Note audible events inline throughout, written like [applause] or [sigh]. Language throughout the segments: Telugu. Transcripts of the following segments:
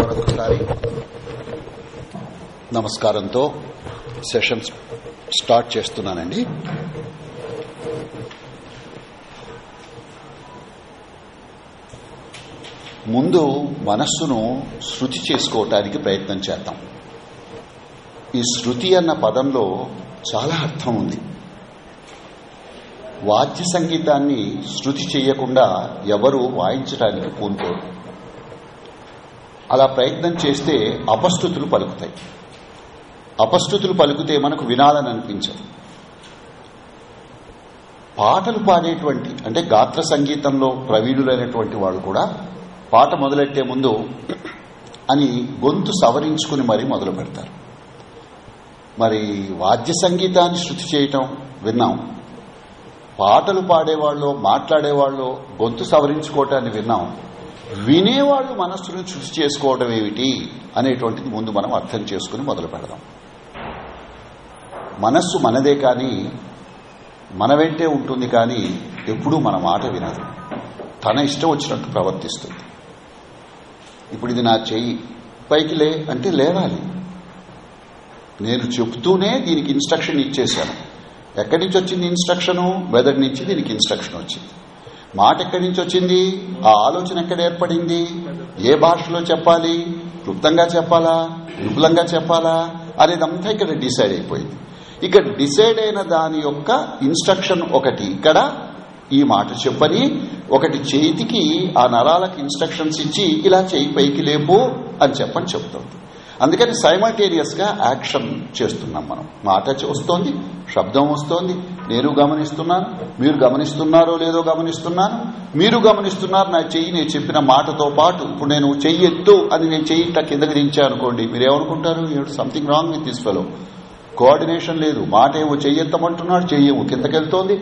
మరొకసారి నమస్కారంతో సెషన్ స్టార్ట్ చేస్తున్నానండి. ముందు మనస్సును శృతి చేసుకోవటానికి ప్రయత్నం చేద్దాం. ఈ శృతి అన్న పదంలో చాలా అర్థం ఉంది వాద్య సంగీతాన్ని శృతి చేయకుండా ఎవరు వాయించడానికి పూనుకోరు. అలా ప్రయత్నం చేస్తే అపస్థుతులు పలుకుతాయి. అపస్థుతులు పలుకుతే మనకు వినాలని అనిపించదు. పాటలు పాడేటువంటి అంటే గాత్ర సంగీతంలో ప్రవీణులైనటువంటి వాళ్ళు కూడా పాట మొదలెట్టే ముందు అని గొంతు సవరించుకుని మరీ మొదలు పెడతారు మరి వాద్య సంగీతాన్ని శృతి చేయటం విన్నాం. పాటలు పాడేవాళ్ళు మాట్లాడేవాళ్ళు గొంతు సవరించుకోవటాన్ని విన్నాం. వినేవాళ్ళు మనస్సును శృతి చేసుకోవడం ఏమిటి అనేటువంటిది ముందు మనం అర్థం చేసుకుని మొదలు పెడదాం. మనస్సు మనదే కానీ మన వెంటే ఉంటుంది కానీ ఎప్పుడూ మన మాట వినదు. తన ఇష్టం వచ్చినట్టు ప్రవర్తిస్తుంది. ఇప్పుడు ఇది నా చెయ్యి. పైకి లే అంటే లేవాలి. నేను చెబుతూనే దీనికి ఇన్స్ట్రక్షన్ ఇచ్చేశాను. ఎక్కడి నుంచి వచ్చింది ఇన్స్ట్రక్షను మెదడు నుంచి దీనికి ఇన్స్ట్రక్షన్ వచ్చింది. మాట ఎక్కడి నుంచి వచ్చింది? ఆ ఆలోచన ఎక్కడ ఏర్పడింది? ఏ భాషలో చెప్పాలి? క్లుప్తంగా చెప్పాలా? విపులంగా చెప్పాలా? అనేదంతా ఇక్కడ డిసైడ్ అయిపోయింది. ఇక్కడ డిసైడ్ అయిన దాని యొక్క ఇన్స్ట్రక్షన్ ఒకటి ఇక్కడ ఈ మాట చెప్పని ఒకటి చేతికి ఆ నరాలకు ఇన్స్ట్రక్షన్స్ ఇచ్చి ఇలా చేయి పైకి లేపు అని చెప్పని చెప్తుంది. అందుకని సైమల్టేనియస్గా యాక్షన్ చేస్తున్నాం మనం. మాట వస్తోంది శబ్దం వస్తోంది నేను గమనిస్తున్నాను మీరు గమనిస్తున్నారో లేదో గమనిస్తున్నాను మీరు గమనిస్తున్నారు నా చెయ్యి నేను చెప్పిన మాటతో పాటు ఇప్పుడు నేను చెయ్యి ఎత్తు అని నేను చెయ్యి ఇట్లా కిందకి దించా అనుకోండి మీరేమనుకుంటారు? Something wrong with this fellow coordination లేదు. మాట ఏమో చెయ్యెత్తమంటున్నాడు చెయ్యేమో కిందకెళ్తోంది.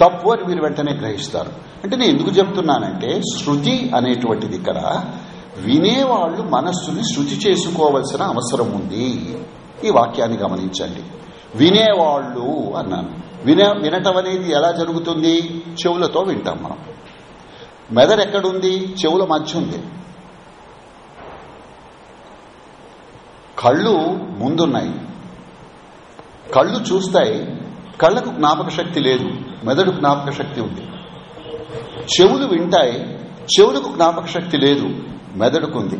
తప్పు అని మీరు వెంటనే గ్రహిస్తారు. అంటే నేను ఎందుకు చెప్తున్నానంటే శృతి అనేటువంటిది ఇక్కడ వినేవాళ్ళు మనస్సుని శృతి చేసుకోవలసిన అవసరం ఉంది. ఈ వాక్యాన్ని గమనించండి. వినేవాళ్ళు అన్నాను. వినే వినటం అనేది ఎలా జరుగుతుంది? చెవులతో వింటాం మనం. మెదడు ఎక్కడుంది? చెవుల మధ్య ఉంది. కళ్ళు ముందున్నాయి. కళ్ళు చూస్తాయి. కళ్ళకు జ్ఞాపక శక్తి లేదు. మెదడు జ్ఞాపక శక్తి ఉంది. చెవులు వింటాయి. చెవులకు జ్ఞాపక శక్తి లేదు. మెదడుకుంది.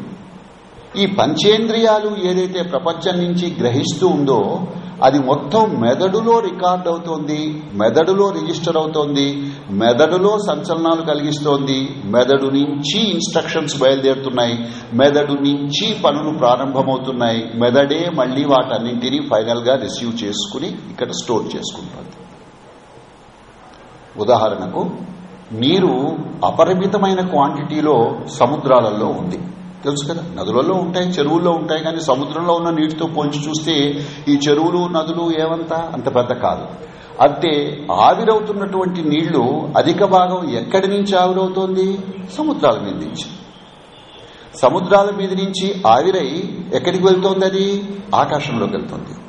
ఈ పంచేంద్రియాలు ఏదైతే ప్రపంచం నుంచి గ్రహిస్తూ ఉందో అది మొత్తం మెదడులో రికార్డ్ అవుతోంది మెదడులో రిజిస్టర్ అవుతోంది మెదడులో సంచలనాలు కలిగిస్తోంది మెదడు నుంచి ఇన్స్ట్రక్షన్స్ బయలుదేరుతున్నాయి మెదడు నుంచి పనులు ప్రారంభమవుతున్నాయి మెదడే మళ్ళీ వాటన్నింటినీ ఫైనల్గా రిసీవ్ చేసుకుని ఇక్కడ స్టోర్ చేసుకుంటుంది. ఉదాహరణకు నీరు అపరిమితమైన క్వాంటిటీలో సముద్రాలలో ఉంది. తెలుసు కదా? నదులలో ఉంటాయి చెరువుల్లో ఉంటాయి కానీ సముద్రంలో ఉన్న నీటితో పోల్చి చూస్తే ఈ చెరువులు నదులు ఏమంతా అంత పెద్ద కాదు. అయితే ఆవిరవుతున్నటువంటి నీళ్ళు అధిక భాగం ఎక్కడి నుంచి ఆవిరవుతోంది? సముద్రాల మీద నుంచి. సముద్రాల మీద నుంచి ఆవిరై ఎక్కడికి వెళ్తోంది అది? ఆకాశంలోకి వెళ్తుంది.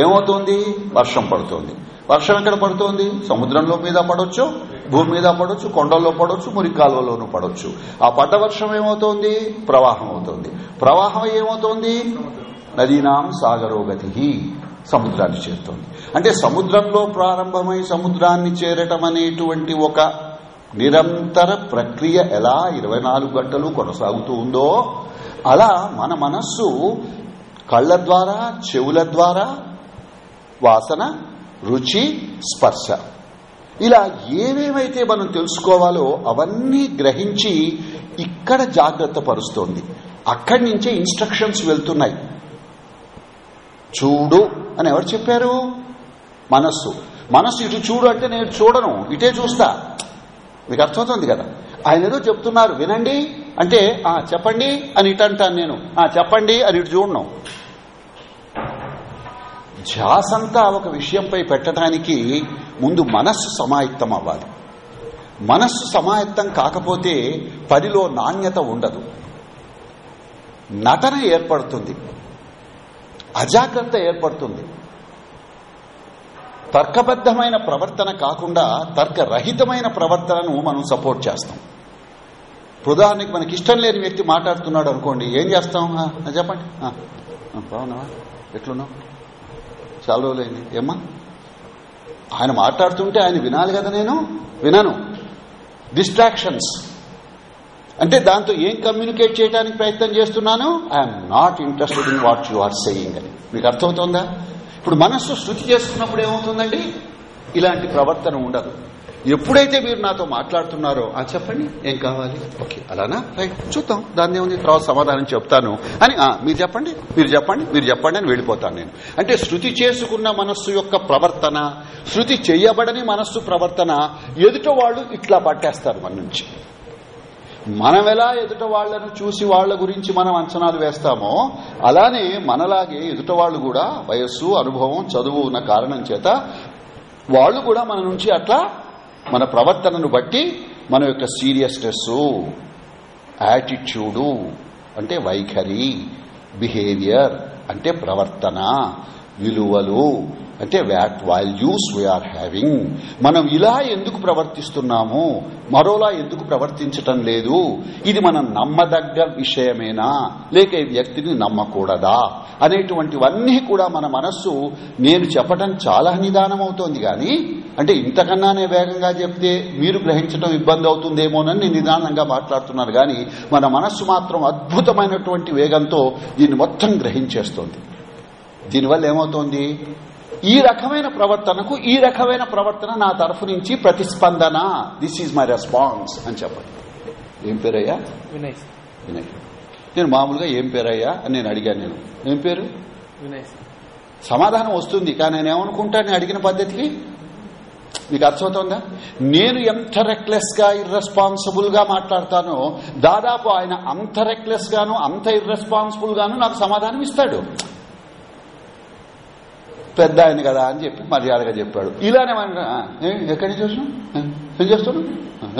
ఏమవుతోంది? వర్షం పడుతోంది. వర్షం ఎక్కడ పడుతోంది? సముద్రంలో మీద పడవచ్చు భూమి మీద పడవచ్చు కొండల్లో పడవచ్చు మురికి కాలువలోనూ పడవచ్చు ఆ పడ్డ వర్షం ఏమవుతోంది? ప్రవాహం అవుతోంది. ప్రవాహం ఏమవుతోంది? నదీనాం సాగరోగతి సముద్రాన్ని చేరుతోంది. అంటే సముద్రంలో ప్రారంభమై సముద్రాన్ని చేరటం అనేటువంటి ఒక నిరంతర ప్రక్రియ ఎలా ఇరవై గంటలు కొనసాగుతూ ఉందో అలా మన మనస్సు కళ్ళ ద్వారా చెవుల ద్వారా వాసన రుచి స్పర్శ. ఇలా ఏమేమైతే మనం తెలుసుకోవాలో అవన్నీ గ్రహించి ఇక్కడ జాగ్రత్త పరుస్తోంది. అక్కడి నుంచే ఇన్స్ట్రక్షన్స్ వెళ్తున్నాయి. చూడు అని ఎవరు చెప్పారు? మనస్సు. మనస్సు ఇటు చూడు అంటే నేను చూడను ఇటే చూస్తా. మీకు అర్థమవుతుంది కదా? ఆయన ఏదో చెప్తున్నారు వినండి అంటే ఆ చెప్పండి అని ఇటు అంటాను నేను. ఆ చెప్పండి అని ఇటు చూడను. ధ్యాసంతా ఒక విషయంపై పెట్టడానికి ముందు మనస్సు సమాయత్తం అవ్వాలి మనస్సు సమాయత్తం కాకపోతే పనిలో నాణ్యత ఉండదు. నటన ఏర్పడుతుంది. అజాగ్రత్త ఏర్పడుతుంది. తర్కబద్ధమైన ప్రవర్తన కాకుండా తర్కరహితమైన ప్రవర్తనను మనం సపోర్ట్ చేస్తాం. ఉదాహరణకి మనకి ఇష్టం లేని వ్యక్తి మాట్లాడుతున్నాడు అనుకోండి ఏం చేస్తాం? చెప్పండి. బాగున్నావా? ఎట్లున్నావు? చాలా రోజులైంది. ఏమ్మా? ఆయన మాట్లాడుతుంటే ఆయన వినాలి కదా నేను? వినను. డిస్ట్రాక్షన్స్ అంటే దాంతో ఏం కమ్యూనికేట్ చేయడానికి ప్రయత్నం చేస్తున్నాను? I'm not interested in what you are saying అని. మీకు అర్థమవుతోందా? ఇప్పుడు మనస్సు శృతి చేసుకున్నప్పుడు ఏమవుతుందండి? ఇలాంటి ప్రవర్తన ఉండదు. ఎప్పుడైతే మీరు నాతో మాట్లాడుతున్నారో ఆ చెప్పండి. ఏం కావాలి? ఓకే అలానా? రైట్ చూద్దాం. దాన్ని ఏముంది? తర్వాత సమాధానం చెప్తాను. అని మీరు చెప్పండి మీరు చెప్పండి మీరు చెప్పండి అని వెళ్ళిపోతాను నేను. అంటే శృతి చేసుకున్న మనస్సు యొక్క ప్రవర్తన శృతి చేయబడని మనస్సు ప్రవర్తన ఎదుట వాళ్ళు ఇట్లా పట్టేస్తారు మన నుంచి. మనం ఎలా ఎదుట వాళ్ళను చూసి వాళ్ళ గురించి మనం అంచనాలు వేస్తామో అలానే మనలాగే ఎదుట వాళ్ళు కూడా వయస్సు అనుభవం చదువు ఉన్న కారణం చేత వాళ్ళు కూడా మన నుంచి అట్లా మన ప్రవర్తనను బట్టి మన యొక్క సీరియస్నెస్ యాటిట్యూడు అంటే వైఖరి బిహేవియర్ అంటే ప్రవర్తన విలువలు అంటే వ్యాట్ వాల్యూస్ వీఆర్ హ్యావింగ్ మనం ఇలా ఎందుకు ప్రవర్తిస్తున్నాము? మరోలా ఎందుకు ప్రవర్తించటం లేదు? ఇది మనం నమ్మదగ్గ విషయమేనా? లేక ఈ వ్యక్తిని నమ్మకూడదా? అనేటువంటివన్నీ కూడా మన మనస్సు నేను చెప్పటం చాలా నిదానం అవుతోంది కానీ అంటే ఇంతకన్నానే వేగంగా చెప్తే మీరు గ్రహించడం ఇబ్బంది అవుతుందేమోనని నిదానంగా మాట్లాడుతున్నారు కానీ మన మనస్సు మాత్రం అద్భుతమైనటువంటి వేగంతో దీన్ని మొత్తం గ్రహించేస్తోంది. దీనివల్ల ఏమవుతోంది? ఈ రకమైన ప్రవర్తనకు ఈ రకమైన ప్రవర్తన నా తరఫు నుంచి ప్రతిస్పందన. దిస్ ఈజ్ మై రెస్పాన్స్ అని చెప్పండి. ఏం పేరయ్యా? వినయ్. వినయ్. నేను మామూలుగా ఏం పేరయ్యా అని నేను అడిగాను నేను. ఏం పేరు? వినయ్. సమాధానం వస్తుంది కానీ నేను ఏమనుకుంటా? నేను అడిగిన పద్ధతికి? మీకు అర్థమవుతోందా? నేను ఎంత రెక్లెస్గా ఇర్రెస్పాన్సిబుల్గా మాట్లాడతానో దాదాపు ఆయన అంత రెక్లెస్ గాను అంత ఇర్రెస్పాన్సిబుల్ గాను నాకు సమాధానం ఇస్తాడు. పెద్ద ఆయన కదా అని చెప్పి మర్యాదగా చెప్పాడు. ఇలానే మన ఎక్కడి నుంచి వచ్చినావు ఏం చేస్తున్నావు?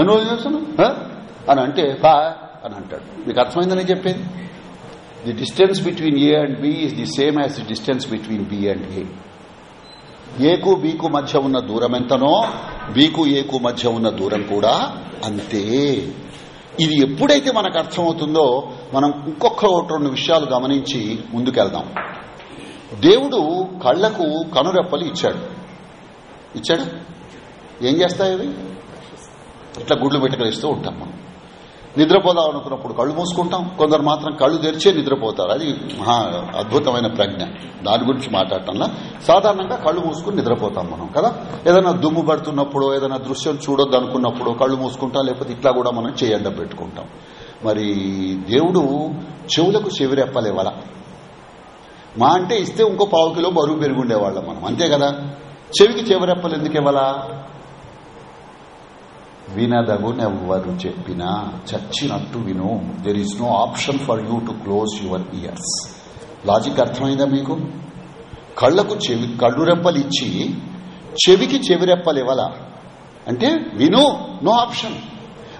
ఎన్ని రోజులు చేస్తున్నావు అని అంటే బా అని అంటాడు. మీకు అర్థమైందని చెప్పేది? The distance between A and B is the same as the distance between B and A. ఏకు బీకు మధ్య ఉన్న దూరం ఎంతనో బీకు ఏకు మధ్య ఉన్న దూరం కూడా అంతే. ఇది ఎప్పుడైతే మనకు అర్థమవుతుందో మనం ఇంకొక రెండు విషయాలు గమనించి ముందుకెళ్దాం. దేవుడు కళ్ళకు కనురెప్పలు ఇచ్చాడు. ఇచ్చాడు? ఏం చేస్తాయి అవి? ఇట్లా గుడ్లు పెట్టుకలిస్తూ ఉంటాం మనం. నిద్రపోదాం అనుకున్నప్పుడు కళ్ళు మూసుకుంటాం. కొందరు మాత్రం కళ్ళు తెరిచే నిద్రపోతారు. అది మహా అద్భుతమైన ప్రజ్ఞ. దాని గురించి మాట్లాడటంలా సాధారణంగా కళ్ళు మూసుకుని నిద్రపోతాం మనం కదా? ఏదైనా దుమ్ము పడుతున్నప్పుడు ఏదైనా దృశ్యం చూడొద్దు అనుకున్నప్పుడు కళ్ళు మూసుకుంటాం లేకపోతే ఇట్లా కూడా మనం చేయండ పెట్టుకుంటాం మరి దేవుడు చెవులకు చెవిరెప్పలేవల? మా అంటే ఇస్తే ఇంకో పావు కిలో బరువు పెరుగుండేవాళ్ళం మనం. అంతే కదా? చెవికి చెవిరెప్పలు ఎందుకు ఇవ్వాలా? వినదగునెవ్వరు చెప్పినా చచ్చినట్టు విను. There is no option for you to close your ears logic అర్థమైందా మీకు? కళ్ళకు చెవి కళ్ళు రెప్పలు ఇచ్చి చెవికి చెవిరెప్పలు ఇవ్వాల? అంటే విను నో ఆప్షన్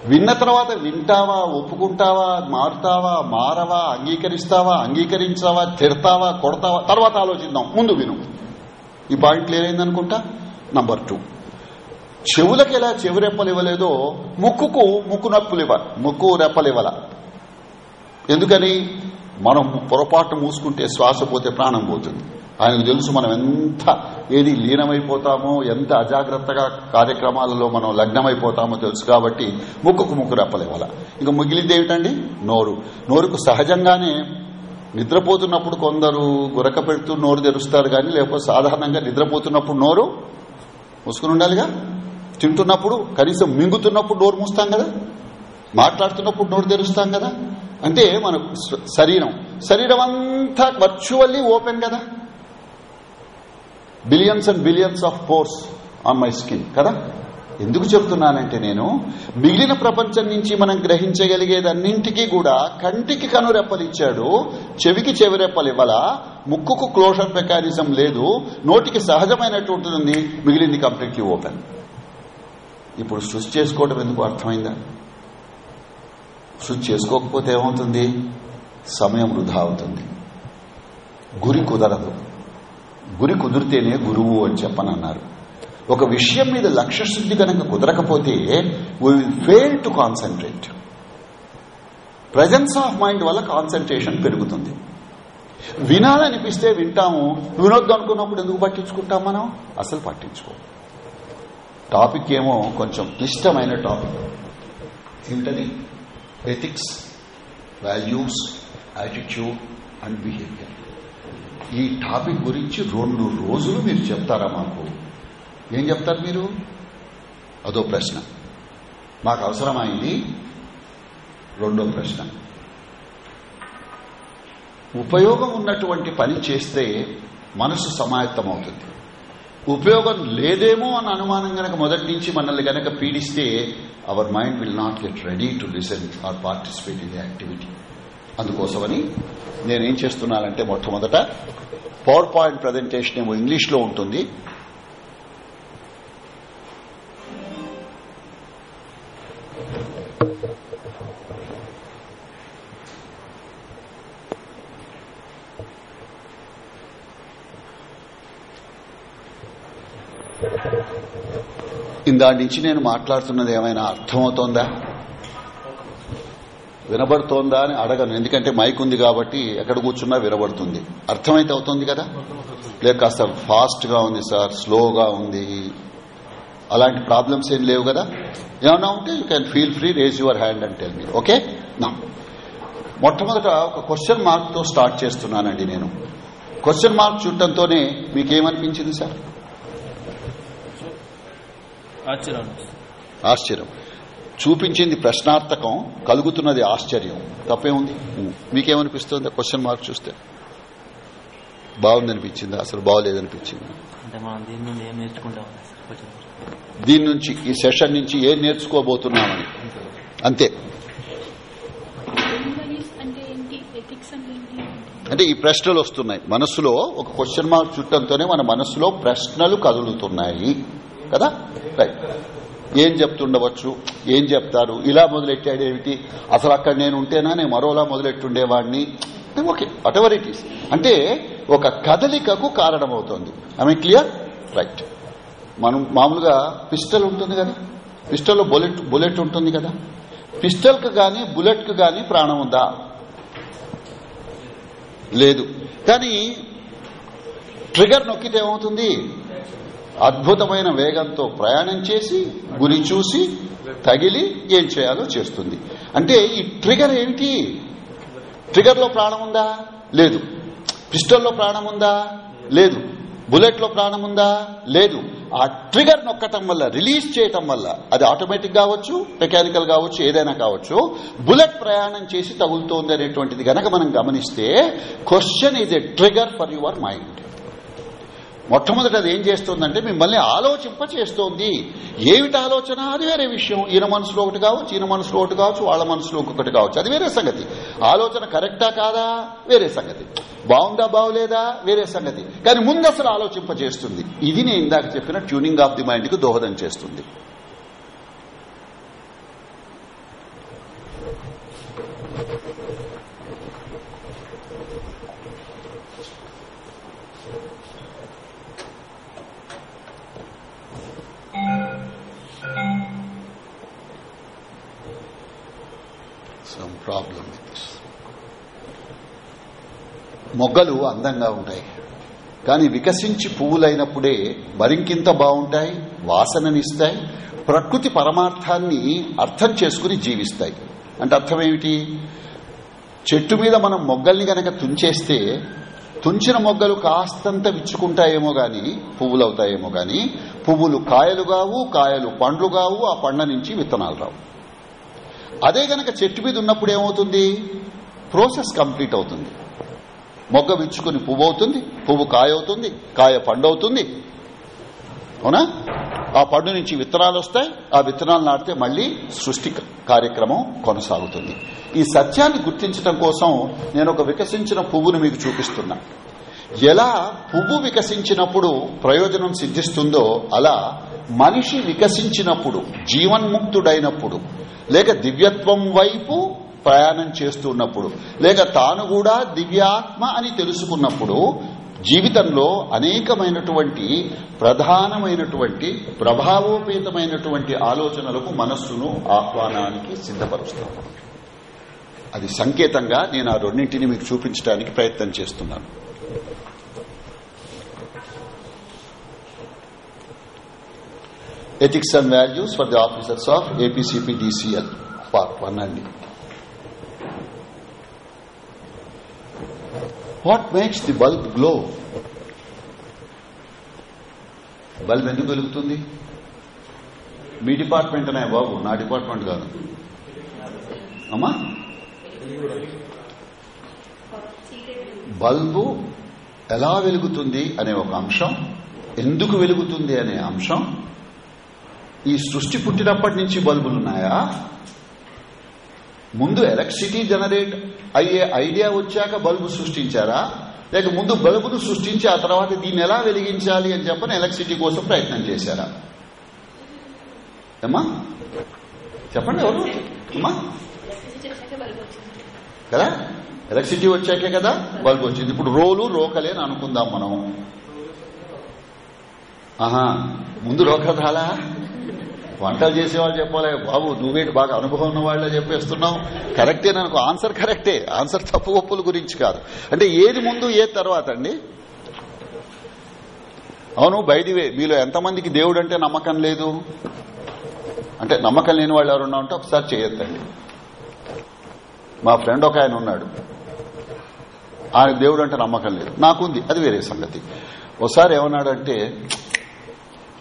విన్న తర్వాత వింటావా ఒప్పుకుంటావా మారుతావా మారవా అంగీకరిస్తావా అంగీకరించావా తిడతావా కొడతావా? తర్వాత ఆలోచిద్దాం. ముందు విను. ఈ పాయింట్ క్లియర్ అయిందనుకుంటా? నంబర్ టూ చెవులకు ఎలా చెవి రెప్పలు ఇవ్వలేదో ముక్కుకు ముక్కు నొప్పులు ఇవ్వ ముక్కు రెప్పలు ఇవ్వాల. ఎందుకని? మనం పొరపాటు మూసుకుంటే శ్వాస పోతే ప్రాణం పోతుంది. ఆయనకు తెలుసు మనం ఎంత ఏది లీనమైపోతామో ఎంత అజాగ్రత్తగా కార్యక్రమాలలో మనం లగ్నమైపోతామో తెలుసు కాబట్టి ముక్కుకు ముక్కు రెప్పలు ఇవ్వాల ఇంకా మిగిలింది ఏమిటండి? నోరు. నోరుకు సహజంగానే నిద్రపోతున్నప్పుడు కొందరు గురక పెడుతూ నోరు తెరుస్తారు కానీ లేకపోతే సాధారణంగా నిద్రపోతున్నప్పుడు నోరు మూసుకుని ఉండాలిగా? తింటున్నప్పుడు కనీసం మింగుతున్నప్పుడు నోరు మూస్తాం కదా? మాట్లాడుతున్నప్పుడు నోరు తెరుస్తాం కదా? అంటే మన శరీరం. శరీరం అంతా వర్చువల్లీ ఓపెన్ కదా? Billions and billions of pores on my skin కదా? ఎందుకు చెప్తున్నానంటే నేను మిగిలిన ప్రపంచం నుంచి మనం గ్రహించగలిగేదన్నింటికీ కూడా కంటికి కనురెప్పలు ఇచ్చాడు చెవికి చెవిరెప్పలు ఇవ్వాల ముక్కుకు క్లోజర్ మెకానిజం లేదు నోటికి సహజమైనటువంటిది మిగిలింది కంప్లీట్లీ ఓపెన్ ఇప్పుడు సృష్టి చేసుకోవడం ఎందుకు అర్థమైందా? సృష్టి చేసుకోకపోతే ఏమవుతుంది? సమయం వృధా అవుతుంది. గురి కుదరదు. గురి కుదిరితేనే గురువు అని చెప్పనన్నారు. ఒక విషయం మీద లక్ష్య శుద్ధి కనుక కుదరకపోతే we will fail to concentrate presence of mind వల్ల కాన్సన్ట్రేషన్ పెరుగుతుంది. వినాలనిపిస్తే వింటాము. వినొద్దు అనుకున్నప్పుడు ఎందుకు పట్టించుకుంటాం మనం? అసలు పట్టించుకో టాపిక్ ఏమో కొంచెం క్లిష్టమైన టాపిక్ ఏమిటది ethics values attitude and behaviour ఈ టాపిక్ గురించి రెండు రోజులు మీరు చెప్తారా మాకు? ఏం చెప్తారు మీరు? అదో ప్రశ్న. మాకు అవసరమైంది రెండో ప్రశ్న. ఉపయోగం ఉన్నటువంటి పని చేస్తే మనసు సమాయత్తమవుతుంది. ఉపయోగం లేదేమో అన్న అనుమానం గనక మొదటి నుంచి మనల్ని గనక పీడిస్తే our mind will not get ready to listen or participate in the activity అందుకోసమని నేనేం చేస్తున్నానంటే మొట్టమొదట పవర్ పాయింట్ ప్రజెంటేషన్ ఏమో ఇంగ్లీష్లో ఉంటుంది. ఇందా నుంచి నేను మాట్లాడుతున్నది ఏమైనా అర్థమవుతోందా? వినబడుతోందా అని అడగను. ఎందుకంటే మైక్ ఉంది కాబట్టి ఎక్కడ కూర్చున్నా వినబడుతుంది. అర్థమైతే అవుతుంది కదా? లేక కాస్త ఫాస్ట్గా ఉంది సార్ స్లోగా ఉంది. అలాంటి ప్రాబ్లమ్స్ ఏం లేవు కదా? ఏమన్నా ఉంటే you can feel free raise your hand and tell me. Okay? నా. మొట్టమొదట ఒక క్వశ్చన్ మార్క్తో స్టార్ట్ చేస్తున్నానండి నేను. క్వశ్చన్ మార్క్ చుట్టంతోనే మీకేమనిపించింది సార్? ఆశ్చర్యం. ఆశ్చర్యం. చూపించింది ప్రశ్నార్థకం కలుగుతున్నది ఆశ్చర్యం. తప్పే ఉంది మీకేమనిపిస్తుంది? క్వశ్చన్ మార్క్ చూస్తే. బాగుందనిపించిందా? అసలు బాగోలేదనిపించింది? దీని నుంచి ఈ సెషన్ నుంచి ఏం నేర్చుకోబోతున్నామని. అంతే. అంటే ఏంటి? ఎథిక్స్ అంటే ఏంటి? అంటే ఈ ప్రశ్నలు వస్తున్నాయి. మనస్సులో ఒక క్వశ్చన్ మార్క్ చుట్టంతోనే మన మనస్సులో ప్రశ్నలు కదులుతున్నాయి. కదా? రైట్ ఏం చెప్తుండవచ్చు? ఏం చెప్తారు? ఇలా మొదలెట్టాడేమిటి అసలు అక్కడ నేను ఉంటేనా? నేను మరోలా మొదలెట్టుండేవాడిని? Okay whatever it is అంటే ఒక కదలికకు కారణమవుతోంది. ఐ మీన్ క్లియర్ రైట్ మనం మామూలుగా పిస్టల్ ఉంటుంది కదా? పిస్టల్లో బుల్లెట్ బుల్లెట్ ఉంటుంది కదా? పిస్టల్కు గాని బుల్లెట్కు గాని ప్రాణం ఉందా? లేదు. కానీ ట్రిగర్ నొక్కితే ఏమవుతుంది? అద్భుతమైన వేగంతో ప్రయాణం చేసి గురి చూసి తగిలి ఏం చేయాలో చేస్తుంది. అంటే ఈ ట్రిగర్ ఏమిటి? ట్రిగర్లో ప్రాణం ఉందా? లేదు. పిస్టల్లో ప్రాణం ఉందా? లేదు. బుల్లెట్లో ప్రాణం ఉందా? లేదు. ఆ ట్రిగర్ నొక్కటం వల్ల రిలీజ్ చేయటం వల్ల అది ఆటోమేటిక్ కావచ్చు మెకానికల్ కావచ్చు ఏదైనా కావచ్చు బుల్లెట్ ప్రయాణం చేసి తగులుతోంది అనేటువంటిది గనక మనం గమనిస్తే question is a trigger for your mind. మొట్టమొదటి అది ఏం చేస్తోందంటే మిమ్మల్ని ఆలోచింప చేస్తోంది ఏమిటి ఆలోచన? అది వేరే విషయం. ఈయన మనసులో ఒకటి కావచ్చు ఈయన మనసులో ఒకటి కావచ్చు వాళ్ళ మనసులో ఒకటి కావచ్చు. అది వేరే సంగతి. ఆలోచన కరెక్టా కాదా? వేరే సంగతి. బాగుందా బాగులేదా? వేరే సంగతి. కానీ ముందు అసలు ఆలోచింప చేస్తుంది ఇది నేను ఇందాక చెప్పిన ట్యూనింగ్ ఆఫ్ ది మైండ్కు దోహదం చేస్తుంది. మొగ్గలు అందంగా ఉంటాయి. కానీ వికసించి పువ్వులైనప్పుడే మరింకింత బాగుంటాయి వాసననిస్తాయి ప్రకృతి పరమార్థాన్ని అర్థం చేసుకుని జీవిస్తాయి. అంటే అర్థం ఏమిటి? చెట్టు మీద మనం మొగ్గల్ని గనక తుంచేస్తే తుంచిన మొగ్గలు కాస్తంత విచ్చుకుంటాయేమో గాని పువ్వులు అవుతాయేమో గాని పువ్వులు కాయలు కావు కాయలు పండ్లు కావు ఆ పండ్ల నుంచి విత్తనాలు రావు. అదే గనక చెట్టు మీద ఉన్నప్పుడు ఏమవుతుంది? ప్రోసెస్ కంప్లీట్ అవుతుంది. మొగ్గ విచ్చుకుని పువ్వు అవుతుంది పువ్వు కాయ అవుతుంది కాయ పండు అవుతుంది అవునా? ఆ పండు నుంచి విత్తనాలు వస్తాయి ఆ విత్తనాలు నాటితే మళ్ళీ సృష్టి కార్యక్రమం కొనసాగుతుంది. ఈ సత్యాన్ని గుర్తించడం కోసం నేను ఒక వికసించిన పువ్వును మీకు చూపిస్తున్నా. ఎలా పువ్వు వికసించినప్పుడు ప్రయోజనం సిద్ధిస్తుందో అలా మనిషి వికసించినప్పుడు జీవన్ముక్తుడైనప్పుడు లేక దివ్యత్వం వైపు ప్రయాణం చేస్తున్నప్పుడు లేక తాను కూడా దివ్యాత్మ అని తెలుసుకున్నప్పుడు జీవితంలో అనేకమైనటువంటి ప్రధానమైనటువంటి ప్రభావోపేతమైనటువంటి ఆలోచనలకు మనస్సును ఆహ్వానానికి సిద్ధపరుస్తాం. అది సంకేతంగా నేను ఆ రెండింటిని మీకు చూపించడానికి ప్రయత్నం చేస్తున్నాను. Ethics and values for the officers of APCP DCL part one అండి. What makes the bulb glow bulb ఎందుకు వెలుగుతుంది? మీ డిపార్ట్మెంట్ అనే బాబు నా డిపార్ట్మెంట్ కాదు. అమ్మా? బల్బు ఎలా వెలుగుతుంది అనే ఒక అంశం. ఎందుకు వెలుగుతుంది అనే అంశం. ఈ సృష్టి పుట్టినప్పటి నుంచి బల్బులు ఉన్నాయా ముందు ఎలక్ట్రిసిటీ జనరేట్ అయ్యే ఐడియా వచ్చాక బల్బు సృష్టించారా? లేక ముందు బల్బును సృష్టించి ఆ తర్వాత దీన్ని ఎలా వెలిగించాలి అని చెప్పని ఎలక్ట్రిసిటీ కోసం ప్రయత్నం చేశారా? అమ్మా చెప్పండి ఎవరు? అమ్మా కదా? ఎలక్ట్రిసిటీ వచ్చాకే కదా బల్బు వచ్చింది. ఇప్పుడు రోలు రోకలే అని అనుకుందాం మనం. ఆహా ముందు రోకదాలా వంటలు చేసేవాళ్ళు చెప్పాలి బాబు నువ్వేంటి బాగా అనుభవం ఉన్న వాళ్ళే చెప్పేస్తున్నావు కరెక్టే నాకు ఆన్సర్ కరెక్టే ఆన్సర్ తప్పు ఒప్పుల గురించి కాదు. అంటే ఏది ముందు ఏది తర్వాత అండి? అవును బయటివే మీలో ఎంతమందికి దేవుడు అంటే నమ్మకం లేదు? అంటే నమ్మకం లేని వాళ్ళు ఎవరున్నా ఉంటే ఒకసారి చేయొద్దండి. మా ఫ్రెండ్ ఒక ఆయన ఉన్నాడు. ఆయన దేవుడు అంటే నమ్మకం లేదు. నాకుంది. అది వేరే సంగతి. ఒకసారి ఏమన్నాడంటే